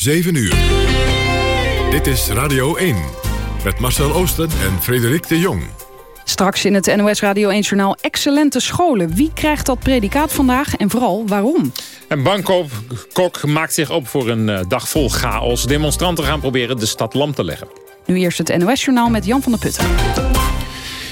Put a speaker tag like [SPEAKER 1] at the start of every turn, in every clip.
[SPEAKER 1] 7 uur. Dit is Radio 1. Met Marcel Oosten en Frederik de Jong.
[SPEAKER 2] Straks in het NOS Radio 1-journaal excellente scholen. Wie krijgt dat predicaat vandaag en vooral waarom?
[SPEAKER 3] En Bangkok Kok maakt zich op voor een eh, dag vol chaos. Demonstranten gaan proberen de stad lam te leggen.
[SPEAKER 2] Nu eerst het NOS-journaal met Jan van der Putten.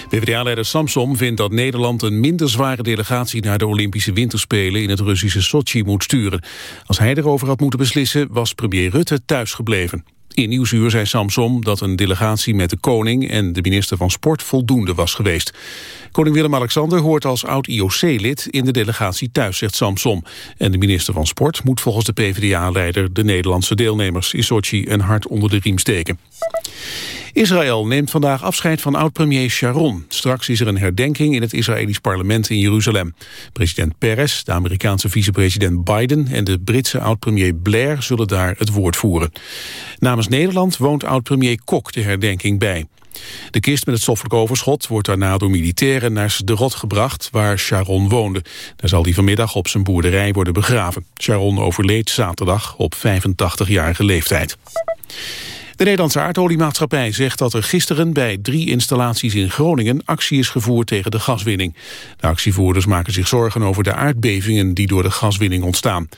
[SPEAKER 4] PvdA-leider Samsom vindt dat Nederland een minder zware delegatie naar de Olympische Winterspelen in het Russische Sochi moet sturen. Als hij erover had moeten beslissen was premier Rutte thuisgebleven. In Nieuwsuur zei Samsom dat een delegatie met de koning en de minister van Sport voldoende was geweest. Koning Willem-Alexander hoort als oud-IOC-lid in de delegatie thuis, zegt Samsom. En de minister van Sport moet volgens de PvdA-leider de Nederlandse deelnemers in Sochi een hart onder de riem steken. Israël neemt vandaag afscheid van oud-premier Sharon. Straks is er een herdenking in het Israëlisch parlement in Jeruzalem. President Peres, de Amerikaanse vicepresident Biden... en de Britse oud-premier Blair zullen daar het woord voeren. Namens Nederland woont oud-premier Kok de herdenking bij. De kist met het stoffelijk overschot wordt daarna door militairen naar Sderot gebracht, waar Sharon woonde. Daar zal hij vanmiddag op zijn boerderij worden begraven. Sharon overleed zaterdag op 85-jarige leeftijd. De Nederlandse aardoliemaatschappij zegt dat er gisteren bij drie installaties in Groningen actie is gevoerd tegen de gaswinning. De actievoerders maken zich zorgen over de aardbevingen die door de gaswinning ontstaan.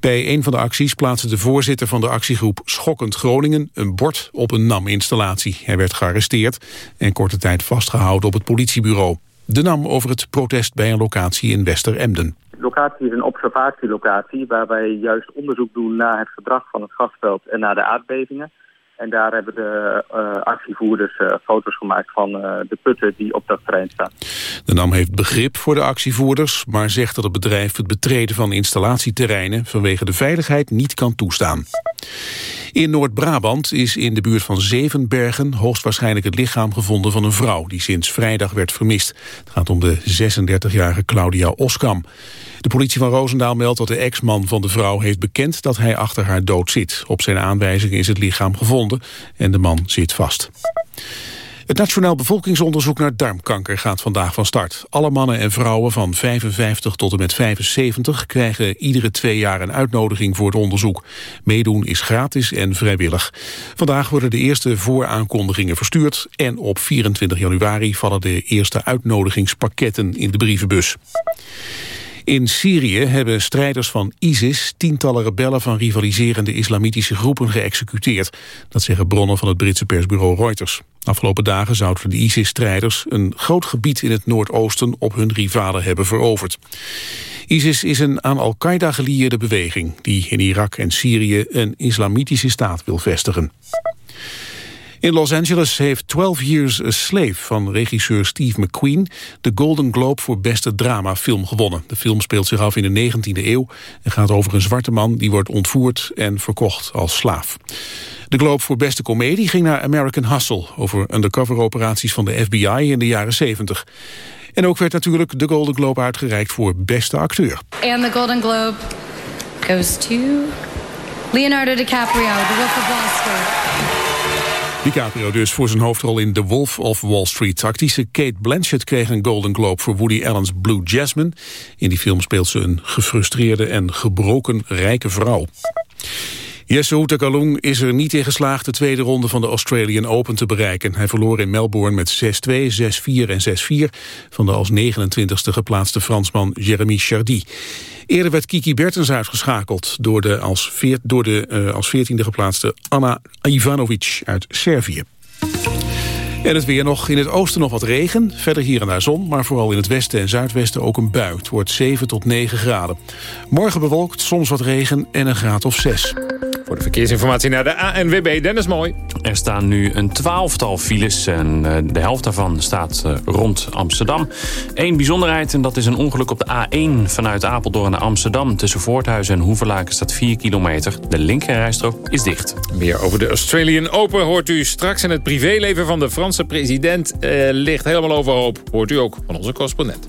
[SPEAKER 4] Bij een van de acties plaatste de voorzitter van de actiegroep Schokkend Groningen een bord op een NAM-installatie. Hij werd gearresteerd en korte tijd vastgehouden op het politiebureau. De NAM over het protest bij een locatie in Wester-Emden.
[SPEAKER 5] De locatie is een observatielocatie waar wij juist onderzoek doen naar het gedrag van het gasveld en naar de aardbevingen. En daar hebben de uh, actievoerders uh, foto's gemaakt van uh, de putten die op dat terrein staan.
[SPEAKER 4] De NAM heeft begrip voor de actievoerders, maar zegt dat het bedrijf het betreden van installatieterreinen vanwege de veiligheid niet kan toestaan. In Noord-Brabant is in de buurt van Zevenbergen hoogstwaarschijnlijk het lichaam gevonden van een vrouw die sinds vrijdag werd vermist. Het gaat om de 36-jarige Claudia Oskam. De politie van Roosendaal meldt dat de ex-man van de vrouw heeft bekend dat hij achter haar dood zit. Op zijn aanwijzing is het lichaam gevonden en de man zit vast. Het Nationaal Bevolkingsonderzoek naar darmkanker gaat vandaag van start. Alle mannen en vrouwen van 55 tot en met 75 krijgen iedere twee jaar een uitnodiging voor het onderzoek. Meedoen is gratis en vrijwillig. Vandaag worden de eerste vooraankondigingen verstuurd en op 24 januari vallen de eerste uitnodigingspakketten in de brievenbus. In Syrië hebben strijders van ISIS tientallen rebellen van rivaliserende islamitische groepen geëxecuteerd. Dat zeggen bronnen van het Britse persbureau Reuters. Afgelopen dagen zouden de ISIS-strijders een groot gebied in het noordoosten op hun rivalen hebben veroverd. ISIS is een aan Al-Qaeda gelieerde beweging die in Irak en Syrië een islamitische staat wil vestigen. In Los Angeles heeft 12 Years a Slave van regisseur Steve McQueen... de Golden Globe voor beste dramafilm gewonnen. De film speelt zich af in de 19e eeuw... en gaat over een zwarte man die wordt ontvoerd en verkocht als slaaf. De Globe voor beste komedie ging naar American Hustle... over undercover-operaties van de FBI in de jaren 70. En ook werd natuurlijk de Golden Globe uitgereikt voor beste acteur.
[SPEAKER 6] En de Golden Globe goes to Leonardo DiCaprio, The Wolf of Wall Street.
[SPEAKER 4] DiCaprio dus voor zijn hoofdrol in The Wolf of Wall Street. Actrice Kate Blanchett kreeg een Golden Globe voor Woody Allen's Blue Jasmine. In die film speelt ze een gefrustreerde en gebroken rijke vrouw. Jesse Houtakalung is er niet in geslaagd de tweede ronde van de Australian Open te bereiken. Hij verloor in Melbourne met 6-2, 6-4 en 6-4 van de als 29ste geplaatste Fransman Jeremy Chardy. Eerder werd Kiki Bertens uitgeschakeld door de als, veer, door de, uh, als 14e geplaatste Anna Ivanovic uit Servië. En het weer nog. In het oosten nog wat regen. Verder hier en daar zon, maar vooral in het westen en zuidwesten ook een bui. Het wordt 7 tot 9 graden. Morgen bewolkt, soms wat regen en een graad of 6.
[SPEAKER 3] Voor de verkeersinformatie naar de ANWB, Dennis Mooi.
[SPEAKER 7] Er staan nu een twaalftal files en eh, de helft daarvan staat eh, rond Amsterdam. Eén bijzonderheid en dat is een ongeluk op de A1 vanuit Apeldoorn naar Amsterdam. Tussen Voorthuizen en Hoevelaken staat 4 kilometer. De linkerrijstrook is dicht.
[SPEAKER 3] Meer over de Australian Open hoort u straks in het privéleven van de Franse president. Uh, ligt helemaal overhoop. Hoort u ook van onze correspondent.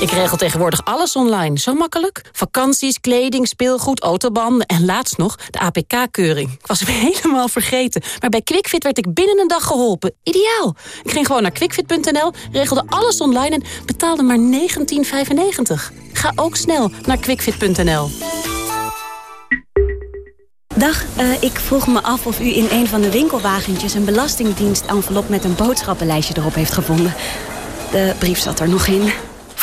[SPEAKER 8] Ik regel tegenwoordig alles online. Zo makkelijk. Vakanties, kleding, speelgoed, autobanden en laatst nog de APK-keuring. Ik was hem helemaal vergeten. Maar bij QuickFit werd ik binnen een dag geholpen. Ideaal. Ik ging gewoon naar quickfit.nl, regelde alles online en betaalde maar 19,95. Ga ook snel naar quickfit.nl.
[SPEAKER 9] Dag, uh, ik vroeg me af of u in een van de winkelwagentjes... een belastingdienst-envelop met een boodschappenlijstje erop heeft gevonden. De brief zat er nog in.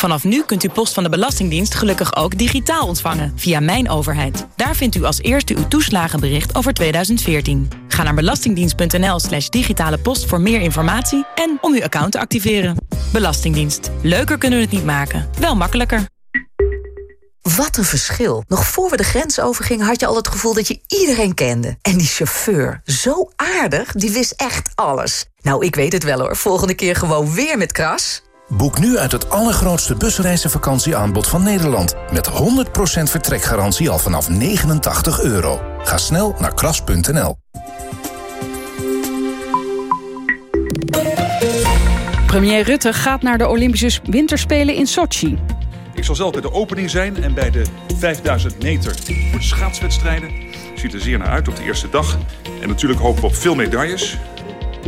[SPEAKER 10] Vanaf nu kunt u post van de Belastingdienst gelukkig ook digitaal ontvangen via Mijn Overheid. Daar vindt u als eerste uw toeslagenbericht over 2014. Ga naar belastingdienst.nl slash digitale post voor meer informatie en om uw account te activeren. Belastingdienst. Leuker kunnen we het niet maken, wel makkelijker.
[SPEAKER 11] Wat een verschil. Nog voor we de grens overgingen had je al het gevoel dat je iedereen kende. En die chauffeur, zo aardig, die wist echt alles. Nou, ik weet het wel hoor. Volgende keer gewoon weer met Kras.
[SPEAKER 12] Boek nu uit het allergrootste busreizenvakantieaanbod van Nederland. Met 100% vertrekgarantie al vanaf 89 euro. Ga snel naar kras.nl.
[SPEAKER 2] Premier Rutte gaat naar de Olympische Winterspelen in Sochi.
[SPEAKER 13] Ik zal zelf bij de opening zijn en bij de 5000 meter voor de schaatswedstrijden. Ik zie er zeer naar uit op de eerste dag. En natuurlijk hopen we op veel medailles.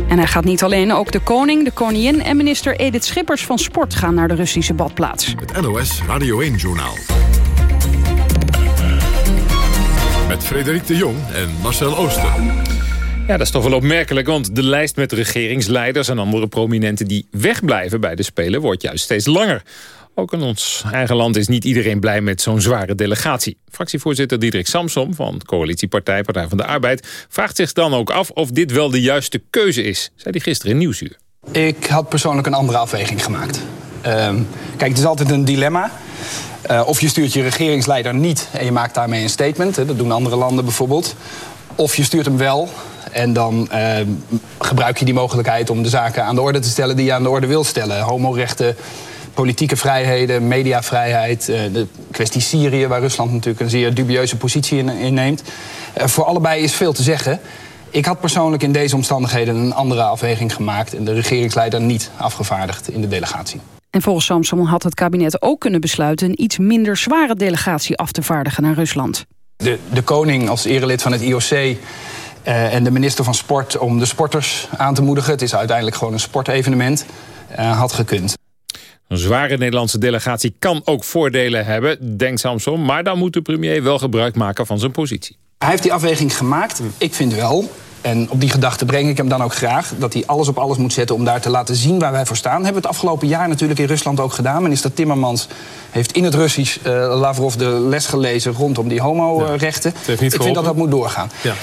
[SPEAKER 2] En hij gaat niet alleen, ook de koning, de koningin en minister Edith Schippers van Sport gaan naar de Russische badplaats.
[SPEAKER 1] Het NOS Radio 1-journaal. Met Frederik de Jong en Marcel Ooster.
[SPEAKER 3] Ja, dat is toch wel opmerkelijk, want de lijst met regeringsleiders... en andere prominenten die wegblijven bij de Spelen wordt juist steeds langer. Ook in ons eigen land is niet iedereen blij met zo'n zware delegatie. Fractievoorzitter Diederik Samsom van coalitiepartij Partij van de Arbeid... vraagt zich dan ook af of dit wel de juiste keuze is, zei hij gisteren in Nieuwsuur.
[SPEAKER 14] Ik had persoonlijk een andere afweging gemaakt. Ehm, kijk, het is altijd een dilemma. Uh, of je stuurt je regeringsleider niet en je maakt daarmee een statement. Hè, dat doen andere landen bijvoorbeeld. Of je stuurt hem wel en dan uh, gebruik je die mogelijkheid om de zaken aan de orde te stellen die je aan de orde wil stellen. Homorechten, politieke vrijheden, mediavrijheid, uh, de kwestie Syrië, waar Rusland natuurlijk een zeer dubieuze positie in, in neemt. Uh, voor allebei is veel te zeggen. Ik had persoonlijk in deze omstandigheden een andere afweging gemaakt en de regeringsleider niet afgevaardigd in de delegatie.
[SPEAKER 2] En volgens Samson had het kabinet ook kunnen besluiten... een iets minder zware delegatie af te vaardigen naar Rusland.
[SPEAKER 14] De, de koning als erelid van het IOC uh, en de minister van Sport... om de sporters aan te moedigen, het is uiteindelijk gewoon een sportevenement... Uh, had gekund.
[SPEAKER 3] Een zware Nederlandse delegatie kan ook voordelen hebben, denkt Samson... maar dan moet de premier wel gebruik maken van zijn positie.
[SPEAKER 14] Hij heeft die afweging gemaakt. Ik vind wel en op die gedachte breng ik hem dan ook graag... dat hij alles op alles moet zetten om daar te laten zien waar wij voor staan. Hebben we het afgelopen jaar natuurlijk in Rusland ook gedaan. Minister Timmermans heeft in het Russisch uh, Lavrov de les gelezen... rondom die homorechten. Ja, ik vind dat dat moet doorgaan. Ja.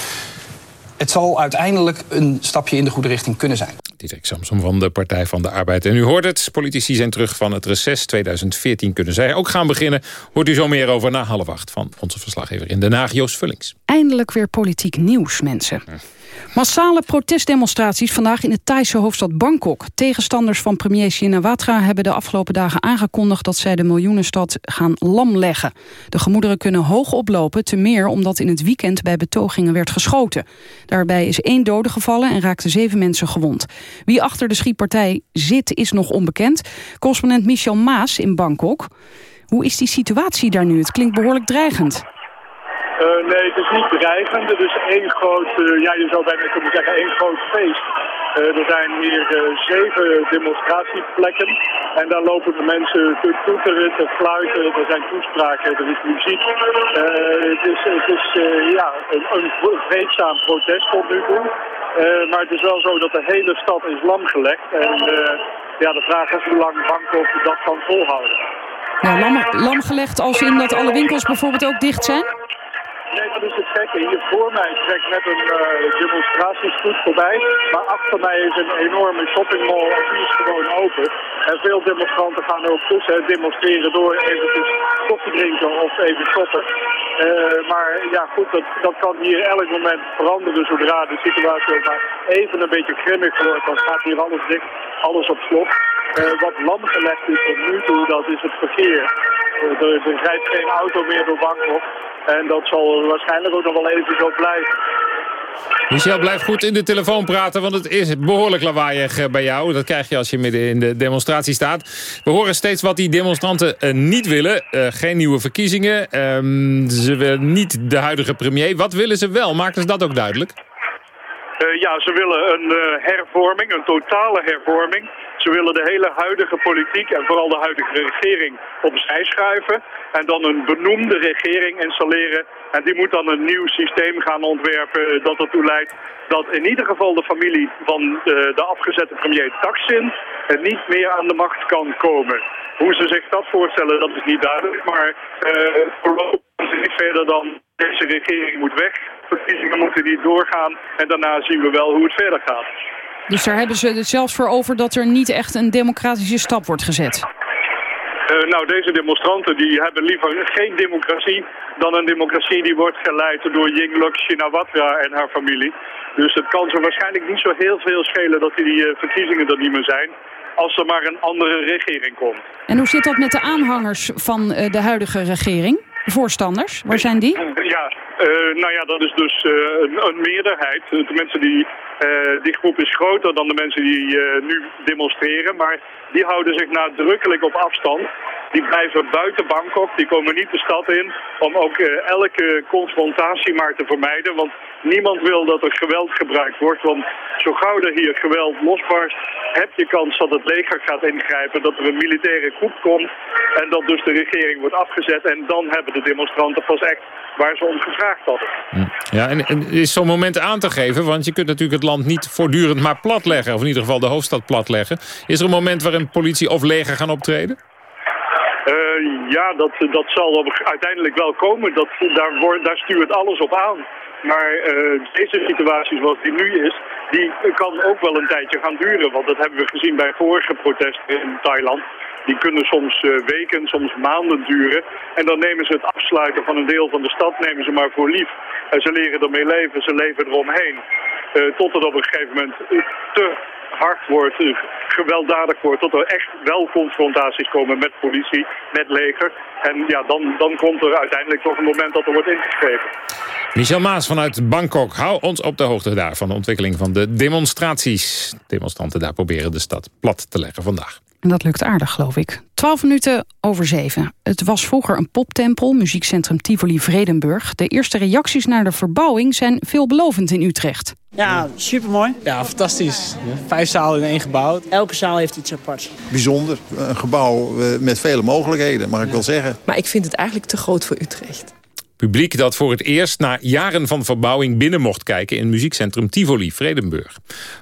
[SPEAKER 14] Het zal uiteindelijk een stapje in de goede richting kunnen zijn.
[SPEAKER 3] Diederik Samsom van de Partij van de Arbeid. En u hoort het, politici zijn terug van het reces 2014. Kunnen zij ook gaan beginnen? Hoort u zo meer over na half acht van onze verslaggever in Den Haag, Joost Vullings.
[SPEAKER 2] Eindelijk weer politiek nieuws, mensen. Massale protestdemonstraties vandaag in de Thaise hoofdstad Bangkok. Tegenstanders van premier Shinawatra hebben de afgelopen dagen aangekondigd... dat zij de miljoenenstad gaan lamleggen. De gemoederen kunnen hoog oplopen, te meer omdat in het weekend bij betogingen werd geschoten. Daarbij is één dode gevallen en raakten zeven mensen gewond. Wie achter de schietpartij zit is nog onbekend. Correspondent Michel Maas in Bangkok. Hoe is die situatie daar nu? Het klinkt behoorlijk dreigend.
[SPEAKER 15] Uh, nee, niet is één groot, ja je zou bijna kunnen zeggen, één groot feest. Uh, er zijn hier zeven demonstratieplekken en daar lopen de mensen te toeteren, te fluiten. Er zijn toespraken, er is muziek. het is, het is ja, een, een vreedzaam protest tot nu toe. maar het is wel zo dat de hele stad is lamgelegd. En ja, de vraag is hoe lang Bangkok dat kan volhouden.
[SPEAKER 2] Ja, lam, lam als in dat alle winkels bijvoorbeeld ook dicht zijn?
[SPEAKER 15] Nee, dat is het gekke. Hier voor mij trekt net een uh, demonstratiestoet voorbij. Maar achter mij is een enorme shoppingmall en die is gewoon open. En veel demonstranten gaan er ook tussen demonstreren door eventjes koffie drinken of even shoppen. Uh, maar ja goed, dat, dat kan hier elk moment veranderen zodra de situatie ook maar even een beetje grimmig wordt. Dan gaat hier alles dicht, alles op slot. Uh, wat lam is tot nu toe, dat is het verkeer. Er, er rijdt geen auto meer door Bangkok. En dat zal waarschijnlijk ook nog wel even zo blijven.
[SPEAKER 3] Michel, blijf goed in de telefoon praten, want het is behoorlijk lawaaiig eh, bij jou. Dat krijg je als je midden in de demonstratie staat. We horen steeds wat die demonstranten uh, niet willen. Uh, geen nieuwe verkiezingen. Um, ze willen niet de huidige premier. Wat willen ze wel? Maken ze dat ook duidelijk?
[SPEAKER 15] Ja, ze willen een hervorming, een totale hervorming. Ze willen de hele huidige politiek en vooral de huidige regering opzij schuiven. En dan een benoemde regering installeren. En die moet dan een nieuw systeem gaan ontwerpen dat ertoe leidt dat in ieder geval de familie van de, de afgezette premier Taksin niet meer aan de macht kan komen. Hoe ze zich dat voorstellen, dat is niet duidelijk. Maar uh, voorlopig is het niet verder dan deze regering moet weg. Verkiezingen moeten niet doorgaan. En daarna zien we wel hoe het verder gaat.
[SPEAKER 2] Dus daar hebben ze het zelfs voor over dat er niet echt een democratische stap wordt gezet.
[SPEAKER 15] Uh, nou, deze demonstranten die hebben liever geen democratie dan een democratie die wordt geleid door Yingluck Shinawatra en haar familie. Dus het kan ze waarschijnlijk niet zo heel veel schelen dat die uh, verkiezingen er niet meer zijn als er maar een andere regering komt.
[SPEAKER 2] En hoe zit dat met de aanhangers van uh, de huidige regering? De voorstanders, waar zijn die?
[SPEAKER 15] Ja, uh, nou ja, dat is dus uh, een, meerderheid. De mensen die, uh, die groep is groter dan de mensen die nu demonstreren. Maar die houden zich nadrukkelijk op afstand. Die blijven buiten Bangkok, die komen niet de stad in. Om ook elke confrontatie maar te vermijden. Want niemand wil dat er geweld gebruikt wordt. Want zo gauw er hier geweld losbarst, heb je kans dat het leger gaat ingrijpen. Dat er een militaire groep komt. En dat dus de regering wordt afgezet. En dan hebben de demonstranten pas echt waar ze om gevraagd hadden.
[SPEAKER 3] Ja, en, en is zo'n moment aan te geven? Want je kunt natuurlijk het land niet voortdurend maar platleggen. Of in ieder geval de hoofdstad platleggen. Is er een moment waarin politie of leger gaan optreden?
[SPEAKER 15] Uh, ja, dat, dat zal uiteindelijk wel komen. Dat, daar, wordt, daar stuurt alles op aan. Maar uh, deze situatie zoals die nu is, die kan ook wel een tijdje gaan duren. Want dat hebben we gezien bij vorige protesten in Thailand. Die kunnen soms uh, weken, soms maanden duren. En dan nemen ze het afsluiten van een deel van de stad nemen ze maar voor lief. En ze leren ermee leven, ze leven eromheen. Uh, tot het op een gegeven moment te hard wordt, gewelddadig wordt, tot er echt wel confrontaties komen met politie, met leger. En ja, dan, dan komt er uiteindelijk toch een moment dat er wordt ingeschreven.
[SPEAKER 3] Michel Maas vanuit Bangkok, hou ons op de hoogte daar van de ontwikkeling van de demonstraties. Demonstranten daar proberen de stad plat te leggen vandaag.
[SPEAKER 2] En dat lukt aardig, geloof ik. 12 minuten over zeven. Het was vroeger een poptempel, muziekcentrum Tivoli Vredenburg. De eerste reacties naar de verbouwing zijn veelbelovend in Utrecht.
[SPEAKER 16] Ja, supermooi.
[SPEAKER 17] Ja, fantastisch. Vijf zalen in één gebouw.
[SPEAKER 16] Elke zaal heeft iets aparts.
[SPEAKER 18] Bijzonder. Een gebouw met vele mogelijkheden, mag ik wel zeggen.
[SPEAKER 19] Maar ik vind het eigenlijk te groot voor Utrecht.
[SPEAKER 3] Publiek dat voor het eerst na jaren van verbouwing binnen mocht kijken... in muziekcentrum Tivoli, Vredenburg.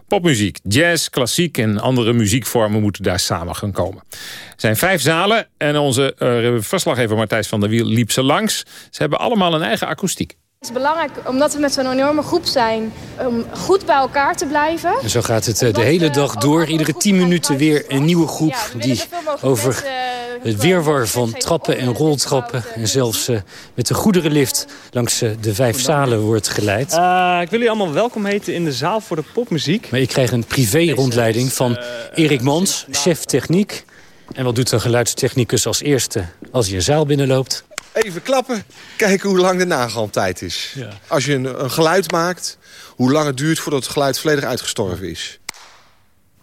[SPEAKER 3] Popmuziek, jazz, klassiek en andere muziekvormen moeten daar samen gaan komen. Er zijn vijf zalen en onze uh, verslaggever Martijs van der Wiel liep ze langs. Ze hebben allemaal een eigen akoestiek.
[SPEAKER 20] Het is belangrijk omdat we met zo'n enorme groep zijn om goed bij elkaar te blijven.
[SPEAKER 21] En zo gaat het de hele dag door. Iedere tien minuten weer een nieuwe groep die over het weerwar van trappen en roltrappen... en zelfs met de goederenlift langs de vijf zalen wordt geleid.
[SPEAKER 17] Uh, ik wil jullie allemaal welkom heten in de zaal voor de popmuziek.
[SPEAKER 21] Maar ik krijg een privé-rondleiding van Erik Mans, chef techniek. En wat doet een geluidstechnicus als eerste als hij een zaal binnenloopt?
[SPEAKER 22] Even klappen, kijken hoe lang de nagalmtijd is. Ja. Als je een, een, geluid maakt, hoe lang het duurt voordat het geluid volledig uitgestorven is.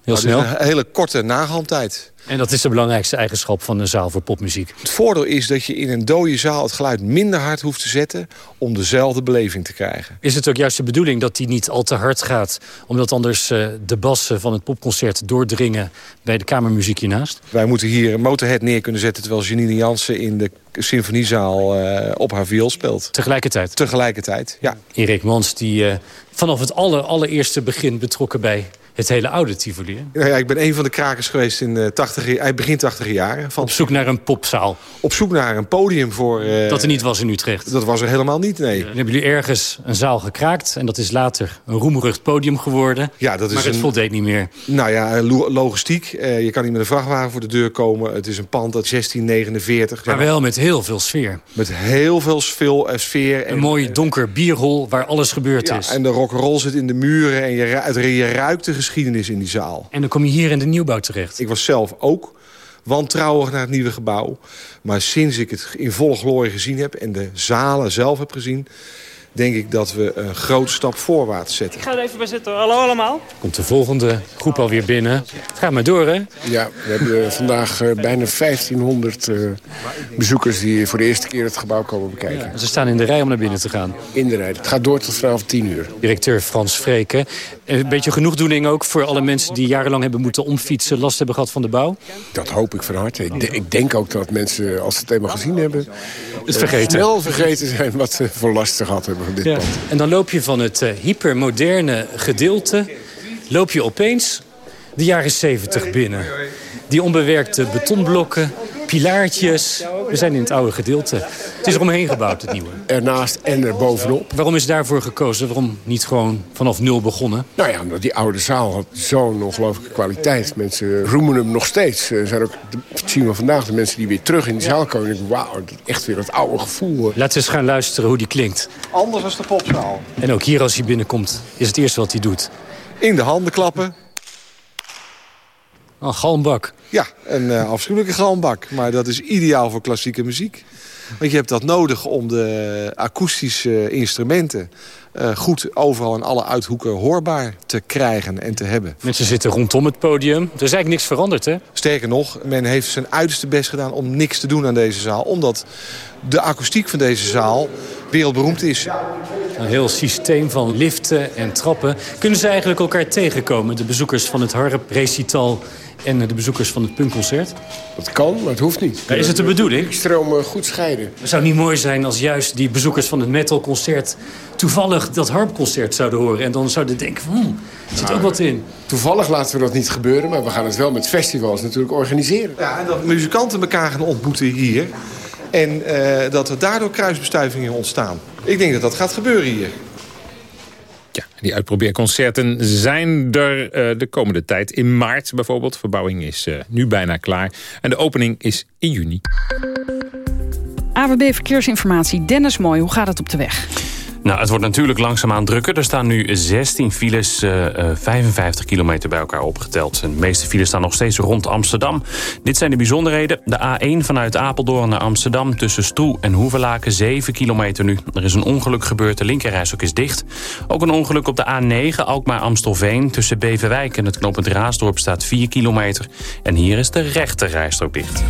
[SPEAKER 21] Heel
[SPEAKER 22] nou,
[SPEAKER 21] snel.
[SPEAKER 22] Dus een hele korte nagalmtijd.
[SPEAKER 21] En dat is de belangrijkste eigenschap van een zaal voor popmuziek.
[SPEAKER 22] Het voordeel is dat je in een dode zaal het geluid minder hard hoeft te zetten... om dezelfde beleving te krijgen.
[SPEAKER 21] Is het ook juist de bedoeling dat die niet al te hard gaat... omdat anders uh, de bassen van het popconcert doordringen bij de kamermuziek hiernaast?
[SPEAKER 22] Wij moeten hier een motorhead neer kunnen zetten... terwijl Janine Jansen in de symfoniezaal uh, op haar viool speelt.
[SPEAKER 21] Tegelijkertijd?
[SPEAKER 22] Tegelijkertijd, ja.
[SPEAKER 21] Erik Mans, die uh, vanaf het aller, allereerste begin betrokken bij het hele oude Tivoli.
[SPEAKER 22] Ja, ja, ik ben een van de krakers geweest in de 80, begin 80 jaren.
[SPEAKER 21] Van... Op zoek naar een popzaal?
[SPEAKER 22] Op zoek naar een podium voor... Uh...
[SPEAKER 21] Dat er niet was in Utrecht?
[SPEAKER 22] Dat was er helemaal niet, nee.
[SPEAKER 21] Dan hebben jullie ergens een zaal gekraakt... en dat is later een roemrucht podium geworden.
[SPEAKER 22] Ja, dat is
[SPEAKER 21] maar het
[SPEAKER 22] een...
[SPEAKER 21] voldeed niet meer.
[SPEAKER 22] Nou ja, logistiek. Uh, je kan niet met een vrachtwagen voor de deur komen. Het is een pand uit 1649.
[SPEAKER 21] Maar wel met heel veel sfeer.
[SPEAKER 22] Met heel veel, sfeer.
[SPEAKER 21] Een en, mooi donker bierhol waar alles gebeurd
[SPEAKER 22] ja,
[SPEAKER 21] is.
[SPEAKER 22] En de rock'n'roll zit in de muren en je, je ruikt de geschiedenis in die zaal.
[SPEAKER 21] En dan kom je hier in de nieuwbouw terecht.
[SPEAKER 22] Ik was zelf ook wantrouwig naar het nieuwe gebouw. Maar sinds ik het in volle glorie gezien heb en de zalen zelf heb gezien denk ik dat we een grote stap voorwaarts zetten.
[SPEAKER 17] Ik ga er even bij zitten. Hallo allemaal.
[SPEAKER 21] Komt de volgende groep alweer binnen. Het gaat maar door, hè?
[SPEAKER 23] Ja, we hebben vandaag uh, bijna 1500 uh, bezoekers... die voor de eerste keer het gebouw komen bekijken.
[SPEAKER 21] Ja, ze staan in de rij om naar binnen te gaan.
[SPEAKER 23] In de rij. Het gaat door tot vanaf 10 uur.
[SPEAKER 21] Directeur Frans Vreken. Een beetje genoegdoening ook voor alle mensen die jarenlang hebben moeten omfietsen... last hebben gehad van de bouw?
[SPEAKER 23] Dat hoop ik van harte. Ik, ik denk ook dat mensen, als ze het eenmaal gezien hebben...
[SPEAKER 21] Het vergeten.
[SPEAKER 23] snel vergeten zijn wat ze voor last gehad hebben van dit
[SPEAKER 21] Ja.
[SPEAKER 23] pand.
[SPEAKER 21] En dan loop je van het uh, hypermoderne gedeelte... loop je opeens de jaren 70 binnen. Die onbewerkte betonblokken, pilaartjes. We zijn in het oude gedeelte. Het is eromheen gebouwd, het nieuwe.
[SPEAKER 23] Ernaast en erbovenop.
[SPEAKER 21] Waarom is daarvoor gekozen? Waarom niet gewoon vanaf nul begonnen?
[SPEAKER 23] Nou ja, omdat die oude zaal had zo'n ongelooflijke kwaliteit. Mensen roemen hem nog steeds. Er zijn ook, dat zien we vandaag, de mensen die weer terug in die zaal komen. denken, Wauw, echt weer dat oude gevoel.
[SPEAKER 21] Laten we eens gaan luisteren hoe die klinkt.
[SPEAKER 22] Anders als de popzaal.
[SPEAKER 21] En ook hier als hij binnenkomt, is het eerste wat hij doet.
[SPEAKER 22] In de handen klappen.
[SPEAKER 21] Een galmbak.
[SPEAKER 22] Ja, een uh, afschuwelijke galmbak. Maar dat is ideaal voor klassieke muziek. Want je hebt dat nodig om de akoestische instrumenten... Uh, goed overal in alle uithoeken hoorbaar te krijgen en te hebben.
[SPEAKER 21] Mensen zitten rondom het podium. Er is eigenlijk niks veranderd, hè?
[SPEAKER 22] Sterker nog, men heeft zijn uiterste best gedaan om niks te doen aan deze zaal. Omdat de akoestiek van deze zaal wereldberoemd is.
[SPEAKER 21] Een heel systeem van liften en trappen. Kunnen ze eigenlijk elkaar tegenkomen, de bezoekers van het harp recital en de bezoekers van het punkconcert?
[SPEAKER 23] Dat kan, maar het hoeft niet.
[SPEAKER 21] Ja, is het de bedoeling?
[SPEAKER 23] Ik stroom goed scheiden.
[SPEAKER 21] Het zou niet mooi zijn als juist die bezoekers van het metalconcert... toevallig dat harpconcert zouden horen. En dan zouden denken van, hmm, er zit ook wat in.
[SPEAKER 23] Toevallig laten we dat niet gebeuren, maar we gaan het wel met festivals natuurlijk organiseren.
[SPEAKER 22] Ja, en dat muzikanten elkaar gaan ontmoeten hier. En uh, dat er daardoor kruisbestuivingen ontstaan. Ik denk dat dat gaat gebeuren hier.
[SPEAKER 3] Die uitprobeerconcerten zijn er uh, de komende tijd. In maart bijvoorbeeld. Verbouwing is uh, nu bijna klaar. En de opening is in juni.
[SPEAKER 2] AWB Verkeersinformatie. Dennis Mooi, hoe gaat het op de weg?
[SPEAKER 24] Nou, het wordt natuurlijk langzaamaan drukker. Er staan nu 16 files, uh, uh, 55 kilometer bij elkaar opgeteld. De meeste files staan nog steeds rond Amsterdam. Dit zijn de bijzonderheden. De A1 vanuit Apeldoorn naar Amsterdam tussen Stroe en Hoevelaken 7 kilometer nu. Er is een ongeluk gebeurd, de linkerrijstok is dicht. Ook een ongeluk op de A9 Alkmaar-Amstelveen. Tussen Beverwijk en het knooppunt Raasdorp staat 4 kilometer. En hier is de rechterrijstok dicht.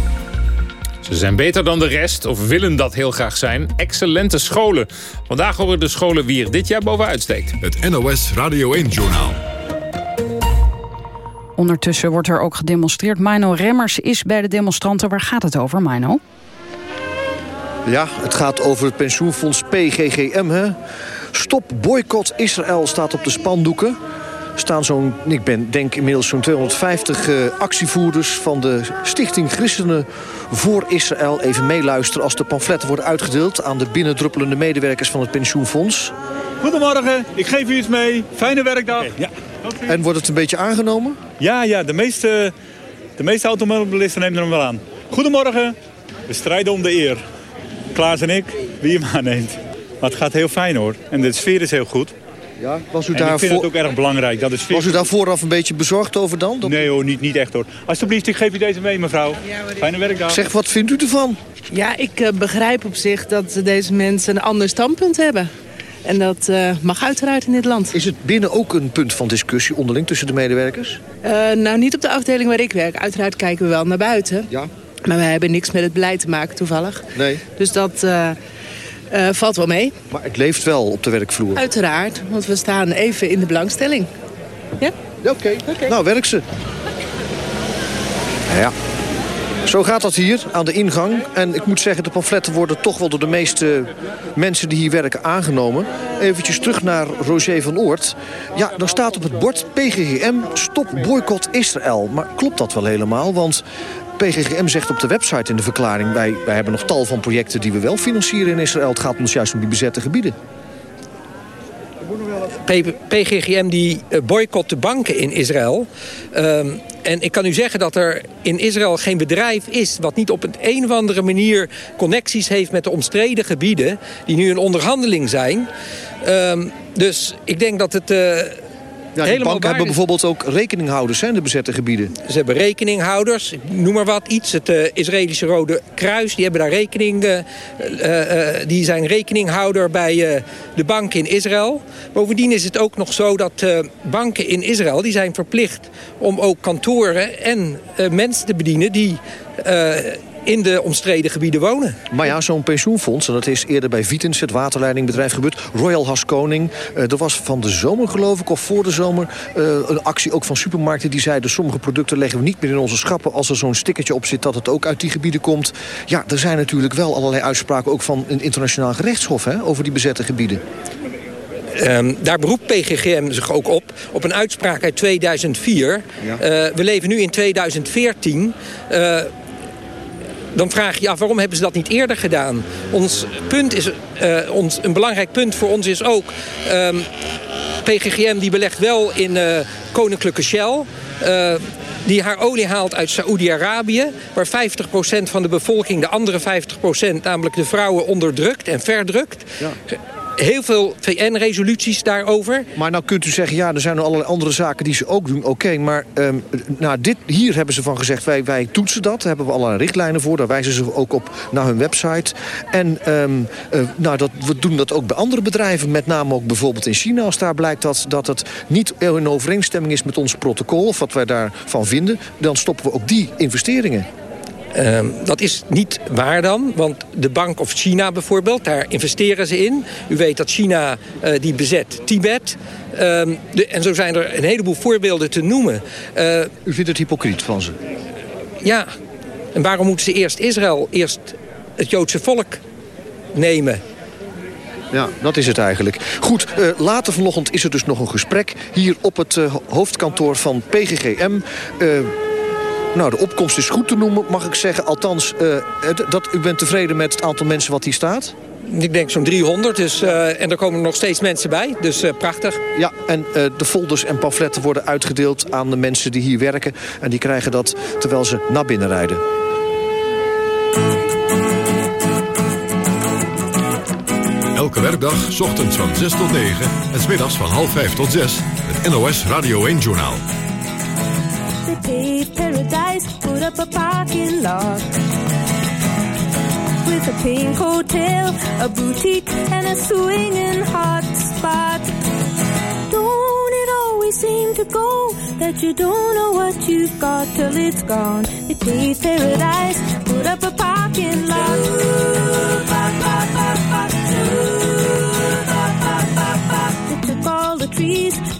[SPEAKER 3] Ze zijn beter dan de rest, of willen dat heel graag zijn. Excellente scholen. Vandaag horen de scholen wie er dit jaar bovenuit steekt.
[SPEAKER 1] Het NOS Radio 1-journaal.
[SPEAKER 2] Ondertussen wordt er ook gedemonstreerd. Mino Remmers is bij de demonstranten. Waar gaat het over, Mino?
[SPEAKER 25] Ja, het gaat over het pensioenfonds PGGM. Hè? Stop boycott Israël staat op de spandoeken staan zo'n, ik ben, denk inmiddels zo'n 250 uh, actievoerders... van de Stichting Christenen voor Israël. Even meeluisteren als de pamfletten worden uitgedeeld... aan de binnendruppelende medewerkers van het pensioenfonds.
[SPEAKER 26] Goedemorgen, ik geef u iets mee. Fijne werkdag.
[SPEAKER 25] Ja. En wordt het een beetje aangenomen?
[SPEAKER 26] Ja, ja de, meeste, de meeste automobilisten nemen hem wel aan. Goedemorgen, we strijden om de eer. Klaas en ik, wie hem aanneemt. Maar het gaat heel fijn hoor. En de sfeer is heel goed.
[SPEAKER 25] Ja, was u
[SPEAKER 26] en
[SPEAKER 25] daar
[SPEAKER 26] ik vind
[SPEAKER 25] voor...
[SPEAKER 26] het ook erg belangrijk. Dat is
[SPEAKER 25] was u daar vooraf een beetje bezorgd over dan? Dat...
[SPEAKER 26] Nee hoor, niet, niet echt hoor. Alsjeblieft, ik geef u deze mee mevrouw. Fijne werkdag.
[SPEAKER 25] Zeg, wat vindt u ervan?
[SPEAKER 27] Ja, ik uh, begrijp op zich dat deze mensen een ander standpunt hebben. En dat uh, mag uiteraard in dit land.
[SPEAKER 25] Is het binnen ook een punt van discussie onderling tussen de medewerkers?
[SPEAKER 27] Uh, nou, niet op de afdeling waar ik werk. Uiteraard kijken we wel naar buiten.
[SPEAKER 25] Ja.
[SPEAKER 27] Maar wij hebben niks met het beleid te maken toevallig.
[SPEAKER 25] Nee.
[SPEAKER 27] Dus dat... Uh, Uh, valt wel mee.
[SPEAKER 25] Maar het leeft wel op de werkvloer?
[SPEAKER 27] Uiteraard, want we staan even in de belangstelling. Ja?
[SPEAKER 25] Oké, okay. okay. nou werk ze. Ja. Zo gaat dat hier aan de ingang. En ik moet zeggen, de pamfletten worden toch wel door de meeste mensen die hier werken aangenomen. Eventjes terug naar Roger van Oort. Ja, dan staat op het bord PGGM, stop boycott Israël. Maar klopt dat wel helemaal? Want PGGM zegt op de website in de verklaring... Wij, wij hebben nog tal van projecten die we wel financieren in Israël. Het gaat ons juist om die bezette gebieden.
[SPEAKER 28] PGGM die boycott de banken in Israël. Um, en ik kan u zeggen dat er in Israël geen bedrijf is... wat niet op een, een of andere manier connecties heeft met de omstreden gebieden... die nu in onderhandeling zijn. Um, dus ik denk dat het... Uh,
[SPEAKER 25] Ja, die banken hebben bijvoorbeeld ook rekeninghouders, hè, de bezette gebieden.
[SPEAKER 28] Ze hebben rekeninghouders, noem maar wat, iets. Het uh, Israëlische Rode Kruis, die hebben daar rekening... Uh, uh, die zijn rekeninghouder bij de banken in Israël. Bovendien is het ook nog zo dat banken in Israël... die zijn verplicht om ook kantoren en mensen te bedienen... die in de omstreden gebieden wonen.
[SPEAKER 25] Maar ja, zo'n pensioenfonds, en dat is eerder bij Vitens, het waterleidingbedrijf, gebeurd. Royal Haskoning, uh, er was van de zomer geloof ik, of voor de zomer... Uh, een actie ook van supermarkten die zeiden... sommige producten leggen we niet meer in onze schappen... als er zo'n stickertje op zit dat het ook uit die gebieden komt. Ja, er zijn natuurlijk wel allerlei uitspraken... ook van een internationaal gerechtshof hè, over die bezette gebieden.
[SPEAKER 28] Um, daar beroept PGGM zich ook op, op een uitspraak uit 2004. Ja. Uh, we leven nu in 2014 dan vraag je je af waarom hebben ze dat niet eerder gedaan. Ons punt is, uh, ons, een belangrijk punt voor ons is ook... Um, ehm, PGGM die belegt wel in uh, koninklijke Shell... Uh, die haar olie haalt uit Saoedi-Arabië... waar 50% van de bevolking de andere 50%, namelijk de vrouwen, onderdrukt en verdrukt. Ja heel veel VN-resoluties daarover.
[SPEAKER 25] Maar nou kunt u zeggen, ja, er zijn allerlei andere zaken die ze ook doen. Oké, maar um, nou, dit, hier hebben ze van gezegd, wij, wij toetsen dat. Daar hebben we allerlei richtlijnen voor. Daar wijzen ze ook op naar hun website. En um, uh, nou, dat, we doen dat ook bij andere bedrijven. Met name ook bijvoorbeeld in China. Als daar blijkt dat, dat het niet in overeenstemming is met ons protocol... of wat wij daarvan vinden, dan stoppen we ook die investeringen.
[SPEAKER 28] Uh, dat is niet waar dan, want de Bank of China bijvoorbeeld, daar investeren ze in. U weet dat China uh, die bezet Tibet. De, en zo zijn er een heleboel voorbeelden te noemen.
[SPEAKER 25] Uh, U vindt het hypocriet van ze?
[SPEAKER 28] Ja, en waarom moeten ze eerst Israël, eerst het Joodse volk nemen?
[SPEAKER 25] Ja, dat is het eigenlijk. Goed, uh, later vanochtend is er dus nog een gesprek... hier op het hoofdkantoor van PGGM... Nou, de opkomst is goed te noemen, mag ik zeggen. Althans, uh, dat, u bent tevreden met het aantal mensen wat hier staat?
[SPEAKER 28] Ik denk zo'n 300, dus, uh, en er komen nog steeds mensen bij, dus uh, prachtig.
[SPEAKER 25] Ja, en de folders en pamfletten worden uitgedeeld aan de mensen die hier werken. En die krijgen dat terwijl ze naar binnen rijden.
[SPEAKER 1] Elke werkdag, ochtends van 6 tot 9 en smiddags van half 5 tot 6. Het NOS Radio 1-journaal.
[SPEAKER 29] Paved paradise, put up a parking lot. With a pink hotel, a boutique, and a swinging hot spot. Don't it always seem to go that you don't know what you've got till it's gone? They paved paradise, put up a parking lot. They took all the trees,